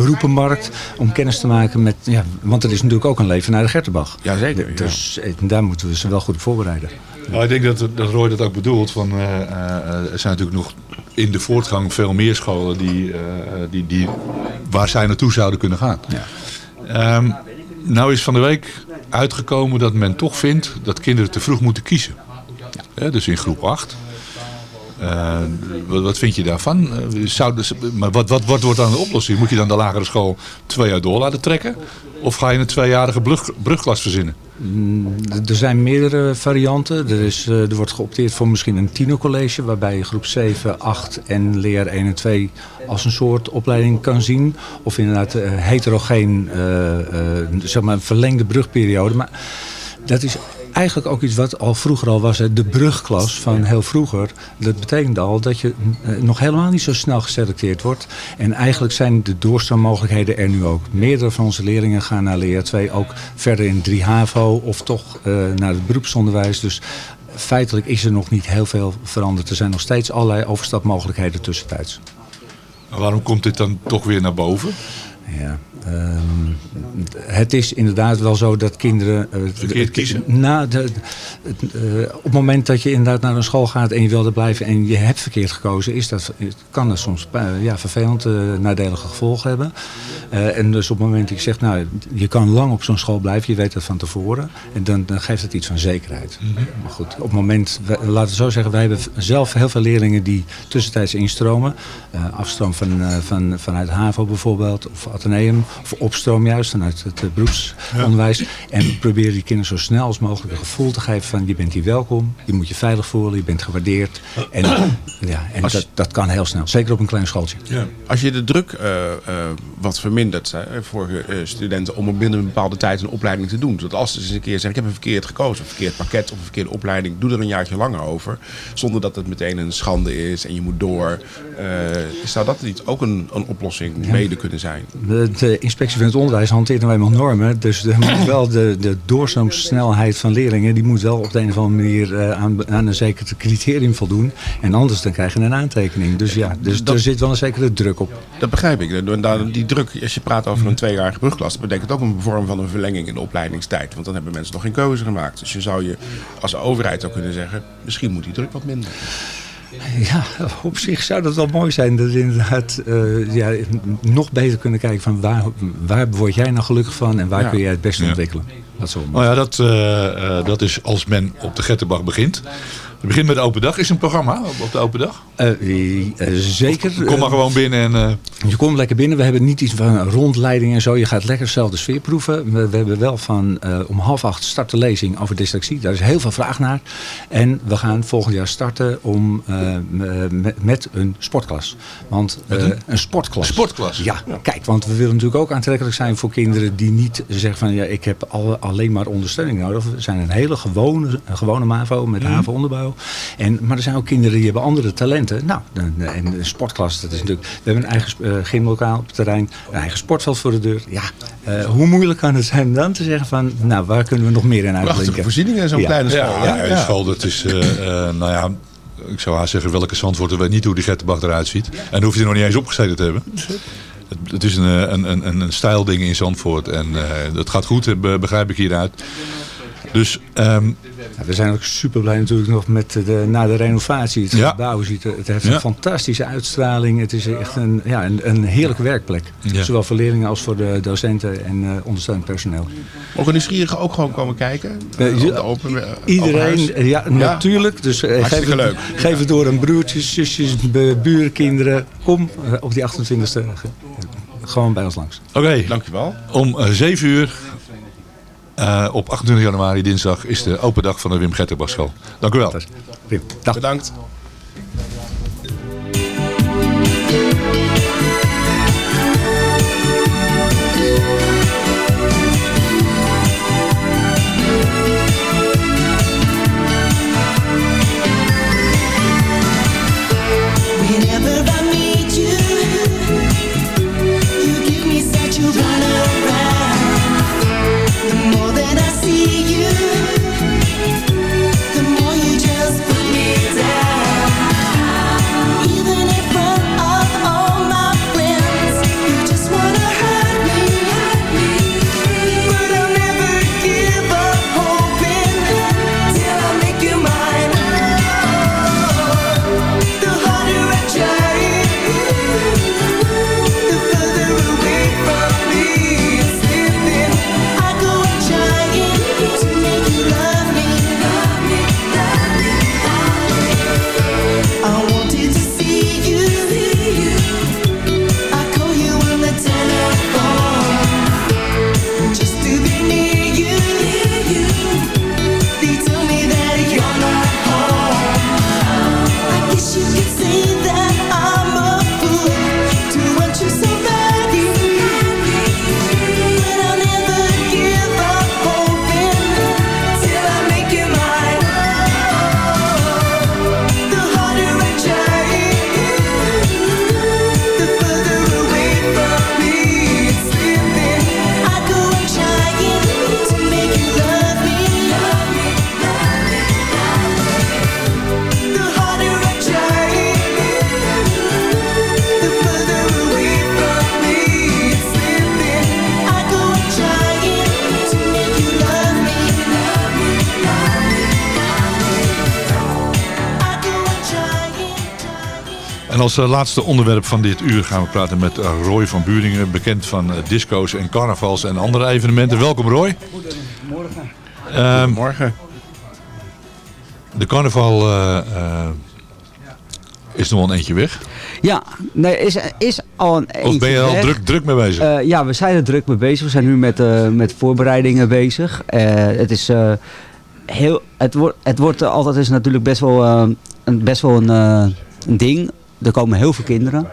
om kennis te maken met, ja, want er is natuurlijk ook een leven naar de Gertenbach. Jazeker. ja. Dus eh, daar moeten we ze wel goed op voorbereiden. Nou, ik denk dat, dat Roy dat ook bedoelt. Van, eh, eh, er zijn natuurlijk nog in de voortgang veel meer scholen die, eh, die, die, waar zij naartoe zouden kunnen gaan. Ehm, nou is van de week uitgekomen dat men toch vindt dat kinderen te vroeg moeten kiezen. Hè, dus in groep 8. Eh, wat, wat vind je daarvan? Eh, zou dus, maar wat, wat, wordt dan de oplossing? Moet je dan de lagere school twee jaar door laten trekken? Of ga je een tweejarige brug, brugklas verzinnen? Mm, Er zijn meerdere varianten. Er, is, eh, er wordt geopteerd voor misschien een tienercollege... waarbij je groep 7, 8 en leer 1 en 2 als een soort opleiding kan zien. Of inderdaad heterogeen, zeg maar een verlengde brugperiode. Maar dat is eigenlijk ook iets wat al vroeger al was. hè. De brugklas van heel vroeger. Dat betekent al dat je eh, nog helemaal niet zo snel geselecteerd wordt. En eigenlijk zijn de doorstroommogelijkheden er nu ook. Meerdere van onze leerlingen gaan naar leer 2 ook verder in 3 HAVO of toch eh, naar het beroepsonderwijs. Dus feitelijk is er nog niet heel veel veranderd. Er zijn nog steeds allerlei overstapmogelijkheden tussentijds. Waarom komt dit dan toch weer naar boven? Ja, ehm, het is inderdaad wel zo dat kinderen... eh, Verkeerd kiezen? Na de, eh, op het moment dat je inderdaad naar een school gaat en je wil er blijven en je hebt verkeerd gekozen, is dat, kan dat soms eh, ja, vervelend, eh, nadelige gevolgen hebben. Eh, en dus op het moment dat ik zeg, nou, je kan lang op zo'n school blijven, je weet dat van tevoren, en dan, dan geeft het iets van zekerheid. Maar goed, op het moment, laten we zo zeggen, wij hebben zelf heel veel leerlingen die tussentijds instromen. Eh, afstroom van, eh, van, vanuit HAVO bijvoorbeeld, of Atheneum, of opstroom juist vanuit het eh, beroepsonderwijs. En we proberen die kinderen zo snel als mogelijk een gevoel te geven van je bent hier welkom, je moet je veilig voelen, je bent gewaardeerd. En, ja, en Als- dat, dat kan heel snel, zeker op een klein schooltje. Als je de druk eh, eh, wat vermindert hè, voor eh, studenten om binnen een bepaalde tijd een opleiding te doen. Zodat als ze eens een keer zeggen, ik heb een verkeerd gekozen, een verkeerd pakket of een verkeerde opleiding, doe er een jaartje langer over. Zonder dat het meteen een schande is en je moet door. Eh, zou dat niet ook een, een oplossing mede kunnen zijn? De, de inspectie van het onderwijs hanteert nou eenmaal normen. Dus er moet (coughs) wel de, de van leerlingen... die moet wel op de een of andere manier eh, aan, aan een zeker criterium voldoen. En anders dan krijg je een aantekening. Dus ja, dus er zit wel een zekere druk op. Dat begrijp ik. En daar- Die druk, als je praat over een tweejarige brugklas, dat betekent ook een vorm van een verlenging in de opleidingstijd. Want dan hebben mensen nog geen keuze gemaakt. Dus je zou je als overheid ook kunnen zeggen, misschien moet die druk wat minder. Ja, op zich zou dat wel mooi zijn. Dat we inderdaad eh, ja, nog beter kunnen kijken van waar, waar word jij nou gelukkig van... en waar Ja. kun jij het beste Ja. ontwikkelen. Dat mooi. Nou ja, dat, eh, eh, dat is als men op de Gettenbach begint. Je begint met de open dag. Is een programma op, de open dag? Eh, eh, zeker. Kom maar gewoon binnen en... eh, Je komt lekker binnen. We hebben niet iets van rondleiding en zo. Je gaat lekker zelf de sfeer proeven. We, we hebben wel van eh, om half acht start de lezing over dyslexie. Daar is heel veel vraag naar. En we gaan volgend jaar starten om, eh, met, een sportklas. Want eh, een? een sportklas. Sportklas? Ja, kijk, want we willen natuurlijk ook aantrekkelijk zijn voor kinderen die niet zeggen van ja, ik heb al, alleen maar ondersteuning nodig. We zijn een hele gewone, gewone MAVO met Mhm. En, maar er zijn ook kinderen die hebben andere talenten. Nou, de, de- en de sportklas, dat is natuurlijk... We hebben een eigen uh, gymlokaal op het terrein, een eigen sportveld voor de deur. Ja, eh, hoe moeilijk kan het zijn dan te zeggen van, nou, waar kunnen we nog meer in uitblinken? Prachtige voorzieningen in zo'n Ja. kleine school. Ja, ja, school, dat is, eh, eh, nou ja, ik zou haast zeggen, welke Zandvoort weet niet hoe die Gettenbach eruit ziet. En dan hoef je er nog niet eens opgezeten te hebben. Het, het is een, eh, een, een, een, stijlding in Zandvoort en eh dat gaat goed, eh, be- begrijp ik hieruit. Dus, ehm, Ja, we zijn ook super blij natuurlijk nog met de, na de renovatie. Het Ja. gebouw ziet er, het heeft Ja. een fantastische uitstraling. Het is echt een, ja, een, een heerlijke werkplek. Ja. Zowel voor leerlingen als voor de docenten en eh ondersteunend personeel. Mogen nieuwsgierigen ook gewoon komen kijken? Op de open, Iedereen, ja, natuurlijk. Dus geef Hartstikke het, leuk. geef het door aan broertjes, zusjes, bu- buurkinderen. Kom op die 28e eh, gewoon bij ons langs. Oké, Dankjewel. om eh, 7 uur eh, op 28 januari, dinsdag, is de open dag van de Wim Gettenbach school. Dank u wel. Dag. Bedankt. Als eh, laatste onderwerp van dit uur gaan we praten met eh, Roy van Buringen, bekend van eh, disco's en carnavals en andere evenementen. Welkom Roy. Goedemorgen. Morgen. De carnaval is nog wel een eentje weg. Ja, nee, is, is al een Of ben je eentje al weg. druk, druk mee bezig? Eh, ja, we zijn er druk mee bezig. We zijn nu met, eh, met voorbereidingen bezig. Eh, het is eh, heel, het wordt, het wordt altijd is natuurlijk best wel, een, best wel een, eh, een ding. Er komen heel veel kinderen.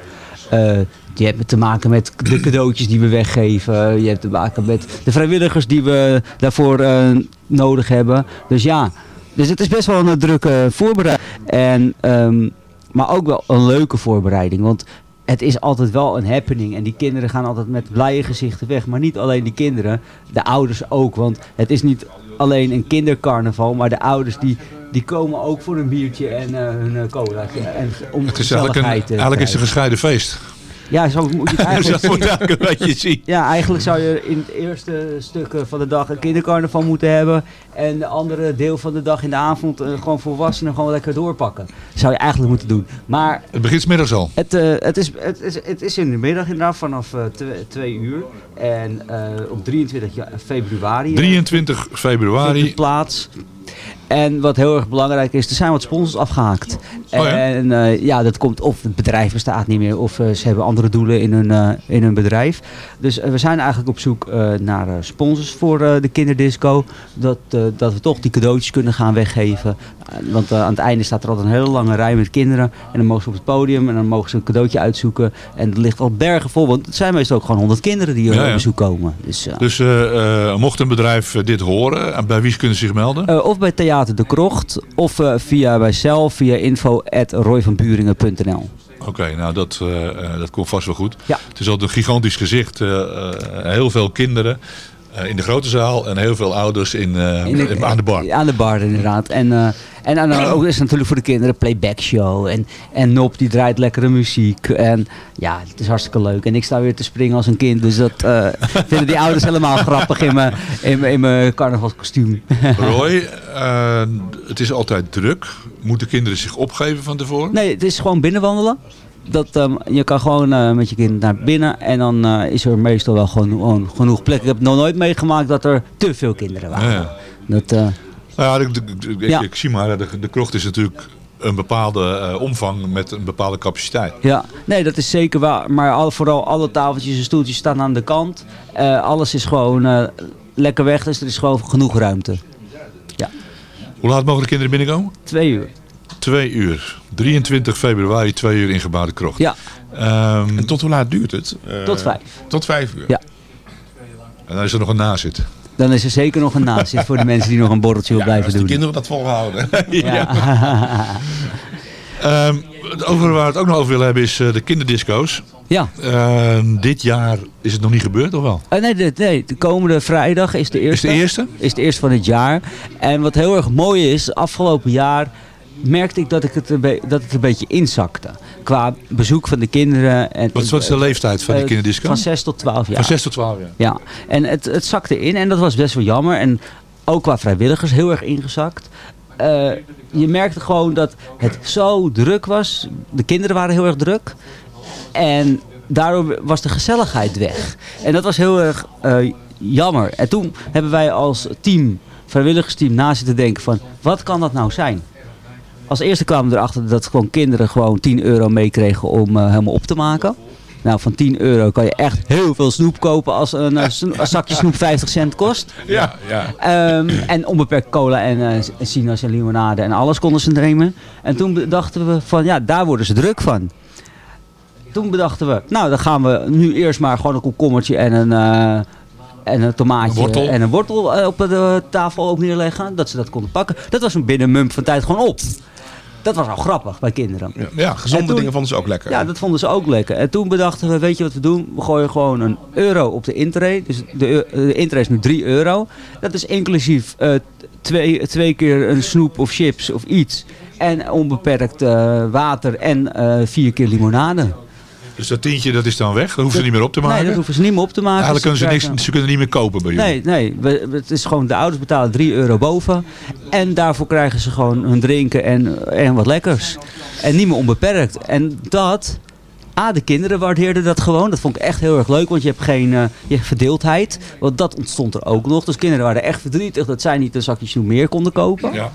Eh, je hebt te maken met de cadeautjes die we weggeven. Je hebt te maken met de vrijwilligers die we daarvoor eh, nodig hebben. Dus ja, dus het is best wel een drukke voorbereiding. En, ehm, maar ook wel een leuke voorbereiding. Want het is altijd wel een happening. En die kinderen gaan altijd met blije gezichten weg. Maar niet alleen die kinderen, de ouders ook. Want het is niet alleen een kindercarnaval. Maar de ouders die, die komen ook voor een biertje en eh, hun eh, colaatje. En om Het is eigenlijk, een, te eigenlijk is het een gescheiden feest. Ja, zo moet je het (laughs) eigenlijk Zo moet je zien. zien. Ja, eigenlijk zou je in het eerste stuk eh, van de dag een kindercarnaval moeten hebben. En de andere deel van de dag in de avond eh, gewoon volwassenen gewoon lekker doorpakken. zou je eigenlijk moeten doen. Maar Het begint middags al. het, eh, het, is, het, is, het is in de middag inderdaad vanaf eh, twe- twee uur. En op 23 ja- februari. eh, 23 vindt februari. het plaats. En wat heel erg belangrijk is, er zijn wat sponsors afgehaakt. Oh ja? En eh, ja, dat komt of het bedrijf bestaat niet meer of eh, ze hebben andere doelen in hun, eh, in hun bedrijf. Dus we zijn eigenlijk op zoek naar sponsors voor de kinderdisco. Dat, dat we toch die cadeautjes kunnen gaan weggeven. Want aan het einde staat er altijd een hele lange rij met kinderen. En dan mogen ze op het podium en dan mogen ze een cadeautje uitzoeken. En er ligt al bergen vol, want het zijn meestal ook gewoon honderd kinderen die hier Ja, op bezoek komen. Dus, Dus mocht een bedrijf dit horen, en bij wie kunnen ze zich melden? Of bij Theater de Krocht, of eh, via mijzelf, via info.royvanburingen.nl. Oké, nou dat, eh, eh, dat komt vast wel goed. Ja. Het is altijd een gigantisch gezicht. heel veel kinderen eh, in de grote zaal en heel veel ouders in, eh, In de- aan de bar. Aan de bar inderdaad. En, eh, en dan ook is natuurlijk voor de kinderen playback show. En, en Nop die draait lekkere muziek. En ja, het is hartstikke leuk. En ik sta weer te springen als een kind. Dus dat (laughs) vinden die ouders helemaal grappig in mijn, in mijn, in mijn carnavalskostuum. (laughs) Roy, het is altijd druk. Moeten kinderen zich opgeven van tevoren? Nee, het is gewoon binnenwandelen. Dat, ehm, je kan gewoon eh, met je kind naar binnen en dan eh, is er meestal wel gewoon, gewoon genoeg plek. Ik heb nog nooit meegemaakt dat er te veel kinderen waren. Ja, ja. Dat, eh, Nou ja, ik, Ja. ik zie maar, de, de krocht is natuurlijk een bepaalde omvang met een bepaalde capaciteit. Ja, nee, dat is zeker waar. Maar al, vooral alle tafeltjes en stoeltjes staan aan de kant. Alles is gewoon lekker weg, dus er is gewoon genoeg ruimte. Hoe laat mogen de kinderen binnenkomen? Twee uur. Twee uur. 23 februari, twee uur in gebouwde krocht. Ja. Ehm, En tot hoe laat duurt het? Eh, Tot vijf. Tot vijf uur? Ja. en dan is er nog een nazit. Dan is er zeker nog een nazit voor de mensen die nog een borreltje wil blijven Als de doen. kinderen dat volhouden. (laughs) Ja. (laughs) Ehm, het over waar we het ook nog over willen hebben is eh, de kinderdisco's. Ja. Ehm, dit jaar is het nog niet gebeurd, of wel? Eh, nee, de, nee, de komende vrijdag is de eerste. Is de eerste? Is de eerste van het jaar. En wat heel erg mooi is, afgelopen jaar merkte ik dat, ik het, dat het een beetje inzakte. Qua bezoek van de kinderen. En, Wat, wat is de leeftijd van die Eh, kinderdisco? Van 6 tot 12 jaar. Van 6 tot 12 jaar. Ja, en het, het zakte in en dat was best wel jammer. En ook qua vrijwilligers heel erg ingezakt. Eh, je merkte gewoon dat het zo druk was. De kinderen waren heel erg druk. En daardoor was de gezelligheid weg. En dat was heel erg eh, jammer. En toen hebben wij als team, vrijwilligersteam, na zitten denken van... wat kan dat nou zijn? Als eerste kwamen we erachter dat gewoon kinderen gewoon 10 euro meekregen om eh, helemaal op te maken. Nou, van 10 euro kan je echt heel veel snoep kopen als een, eh, sno- een zakje snoep 50 cent kost. Ja, ja. Ehm, en onbeperkt cola en eh, sinaas en limonade en alles konden ze nemen. En toen bedachten we van ja, daar worden ze druk van. Toen bedachten we, nou dan gaan we nu eerst maar gewoon een komkommertje en een, eh, en een tomaatje Een en een wortel op de tafel ook neerleggen. Dat ze dat konden pakken. Dat was een binnen een mum van tijd gewoon op. Dat was al grappig bij kinderen. Ja, gezonde toen- dingen vonden ze ook lekker. Ja, dat vonden ze ook lekker. En toen bedachten we, weet je wat we doen? We gooien gewoon een euro op de intree. Dus de, de intree is nu 3 euro. Dat is inclusief eh, twee, twee keer een snoep of chips of iets. En onbeperkt eh, water en eh, vier keer limonade. Dus dat tientje dat is dan weg. Dat hoeven ze niet meer op te maken. Nee, dat hoeven ze niet meer op te maken. Eigenlijk kunnen ze, niks, ze kunnen niet meer kopen bij jullie. Nee, nee. We- het is gewoon, de ouders betalen 3 euro boven. En daarvoor krijgen ze gewoon hun drinken en, en wat lekkers. En niet meer onbeperkt. En dat... A, de kinderen waardeerden dat gewoon. Dat vond ik echt heel erg leuk. Want je hebt geen eh, je hebt verdeeldheid. Want dat ontstond er ook nog. Dus kinderen waren echt verdrietig dat zij niet een zakje snoep meer konden kopen. Ja.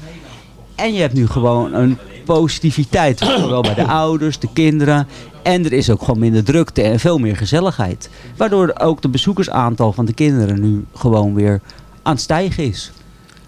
En je hebt nu gewoon een positiviteit. Zowel bij de ouders, de kinderen. En er is ook gewoon minder drukte en veel meer gezelligheid. Waardoor ook de bezoekersaantal van de kinderen nu gewoon weer aan het stijgen is.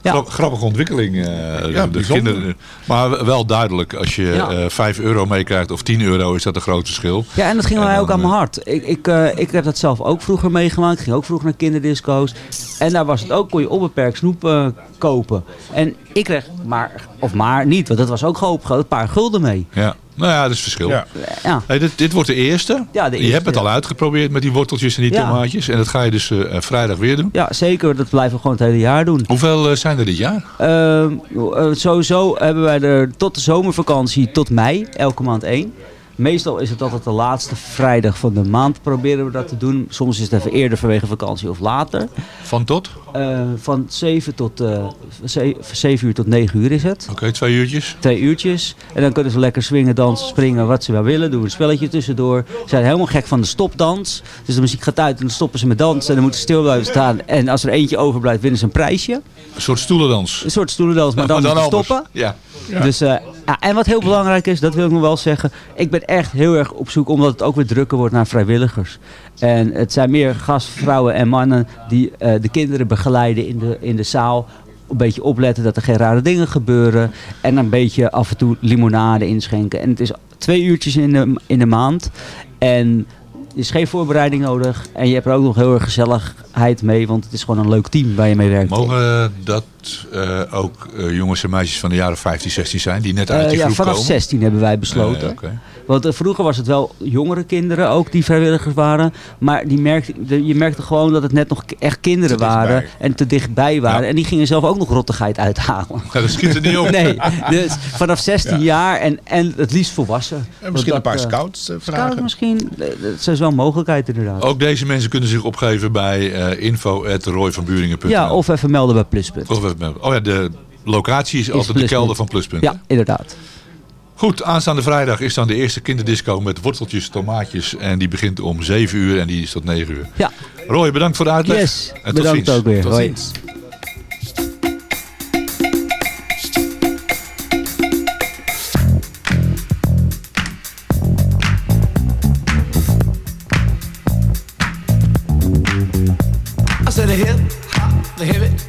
Ja. Grap- Grappige ontwikkeling. eh, Ja, de bijzonder. kinderen, maar wel duidelijk. Als je Ja. eh 5 euro meekrijgt of 10 euro is dat een groot verschil. Ja, en dat ging En mij dan, ook aan eh, mijn hart. Ik, ik, eh, ik heb dat zelf ook vroeger meegemaakt. Ik ging ook vroeger naar kinderdisco's. En daar was het ook, kon je onbeperkt snoep eh, kopen. En ik kreeg maar, of maar niet, want dat was ook gewoon een paar gulden mee. Ja. Nou ja, dat is verschil. Ja. Ja. Hey, dit, dit wordt de eerste. Ja, de je eerste, hebt het ja. al uitgeprobeerd met die worteltjes en die Ja. tomaatjes. En dat ga je dus eh, vrijdag weer doen. Ja, zeker. Dat blijven we gewoon het hele jaar doen. Hoeveel eh, zijn er dit jaar? Ehm, eh, sowieso hebben wij er tot de zomervakantie, tot mei, elke maand één. Meestal is het altijd de laatste vrijdag van de maand proberen we dat te doen. Soms is het even eerder vanwege vakantie of later. Van tot? Eh, van 7, tot, eh 7 uur tot 9 uur is het. Oké, twee uurtjes. Twee uurtjes. En dan kunnen ze lekker swingen, dansen, springen, wat ze wel willen. Doen we een spelletje tussendoor. Ze zijn helemaal gek van de stopdans. Dus de muziek gaat uit en dan stoppen ze met dansen. En dan moeten ze stil blijven staan. En als er eentje overblijft, winnen ze een prijsje. Een soort stoelendans. Een soort stoelendans, maar dan, Maar (laughs) dan stoppen. Ja. Ja. Dus, ja, en wat heel belangrijk is, dat wil ik nog wel zeggen. Ik ben echt heel erg op zoek, omdat het ook weer drukker wordt naar vrijwilligers. En het zijn meer gastvrouwen en mannen die eh, de kinderen begeleiden in de, in de zaal. Een beetje opletten dat er geen rare dingen gebeuren. En een beetje af en toe limonade inschenken. En het is twee uurtjes in de, in de maand. En er is geen voorbereiding nodig. En je hebt er ook nog heel erg gezelligheid mee. Want het is gewoon een leuk team waar je mee werkt. Mogen dat eh, ook eh, jongens en meisjes van de jaren 15, 16 zijn die net uit die ja, groep vanaf komen? 16 hebben wij besloten. Oké. Want eh, vroeger was het wel jongere kinderen ook die vrijwilligers waren. Maar die merkte, je merkte gewoon dat het net nog echt kinderen waren. En te dichtbij waren. En die gingen zelf ook nog rottigheid uithalen. Ja, dat schiet er niet op. (laughs) Nee, dus vanaf 16 jaar en, en het liefst volwassen. En misschien een paar eh, scouts, eh, vragen. Scouts misschien. Dat is wel een mogelijkheid inderdaad. Ook deze mensen kunnen zich opgeven bij eh info.royvanburingen.nl Ja, of even melden bij Pluspunt. Of even- Oh ja, de locatie is, altijd de kelder van Pluspunt. Ja, inderdaad. Goed, aanstaande vrijdag is dan de eerste kinderdisco met worteltjes, tomaatjes. En die begint om 7 uur en die is tot 9 uur. Ja. Roy, bedankt voor de uitleg. Yes, en tot bedankt ziens. ook weer. Tot Hoi. ziens.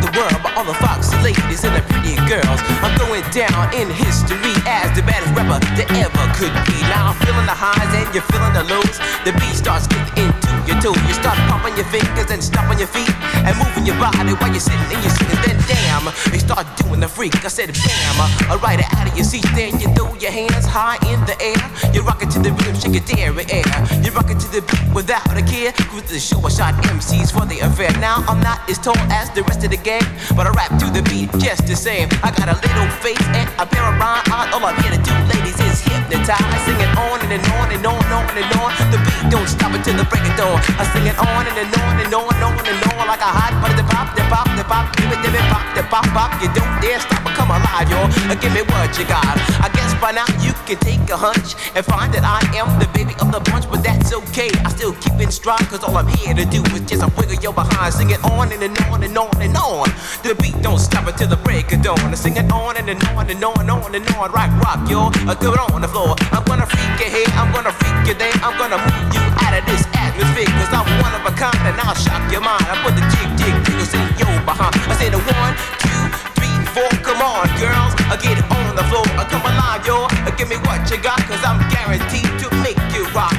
the world by all the foxy ladies and the pretty girls. I'm going down in history as the baddest rapper that ever could be. Now I'm feeling the highs and you're feeling the lows. The beat starts getting into your toes. You start pumping your fingers and stomping your feet and moving your body while you're sitting and you're sitting. Then damn, you start doing the freak. I said bam, alright out of your seat. Then you throw your hands high in the air. You rock it to the rhythm, shake your dairy air. You rock it to the beat without a care. Cruise the show, I shot MCs for the affair. Now I'm not as tall as the rest of the gang, but I rap to the beat just the same. I got a little face and a pair of rhyme eyes. All I'm here to do, ladies, is hypnotize. I sing it on and, and on and on and on and on. The beat don't stop until the break of dawn. I sing it on and, and on and on and on and on like a hot butter. Pop, the pop, the pop, give it, give it, pop, the pop, pop. You don't dare stop or come alive, yo. Uh, Give me what you got. I guess by now you can take a hunch and find that I am the baby of the bunch, but that's okay. I still keep in stride, cause all I'm here to do is just a wiggle your behind, sing it on and, and on and on and on. The beat don't stop until the break of dawn. I sing it on and, and on and on and on and on. Rock, rock, yo. Uh, give it on the floor. I'm gonna freak you here, I'm gonna freak you there. I'm gonna move you out of this atmosphere, cause I'm one of a kind and I'll shock your mind. I put the jig, jig, jiggles in your behind. I say the one, two, three, four. Come on, girls, I get on the floor. I come alive, yo. Give me what you got, cause I'm guaranteed to make you rock.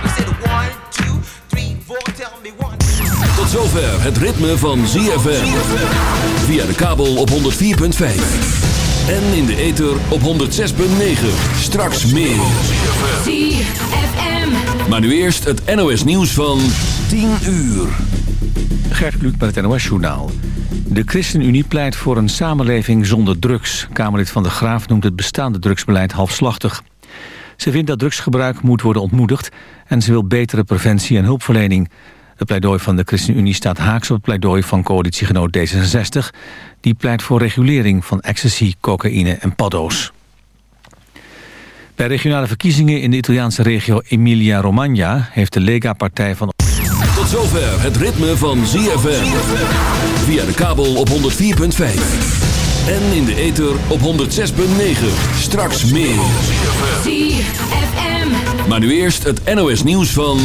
Tot zover het ritme van ZFM. Via de kabel op 104.5. En in de ether op 106.9. Straks meer. ZFM. Maar nu eerst het NOS nieuws van 10 uur. Gert Kluk met het NOS-journaal. De ChristenUnie pleit voor een samenleving zonder drugs. Kamerlid Van de Graaf noemt het bestaande drugsbeleid halfslachtig. Ze vindt dat drugsgebruik moet worden ontmoedigd... en ze wil betere preventie en hulpverlening. Het pleidooi van de ChristenUnie staat haaks op het pleidooi van coalitiegenoot D66... die pleit voor regulering van ecstasy, cocaïne en paddo's. Bij regionale verkiezingen in de Italiaanse regio Emilia-Romagna... heeft de Lega-partij van Tot zover het ritme van ZFM. Via de kabel op 104.5. En in de ether op 106.9. Straks meer. ZFM. Maar nu eerst het NOS nieuws van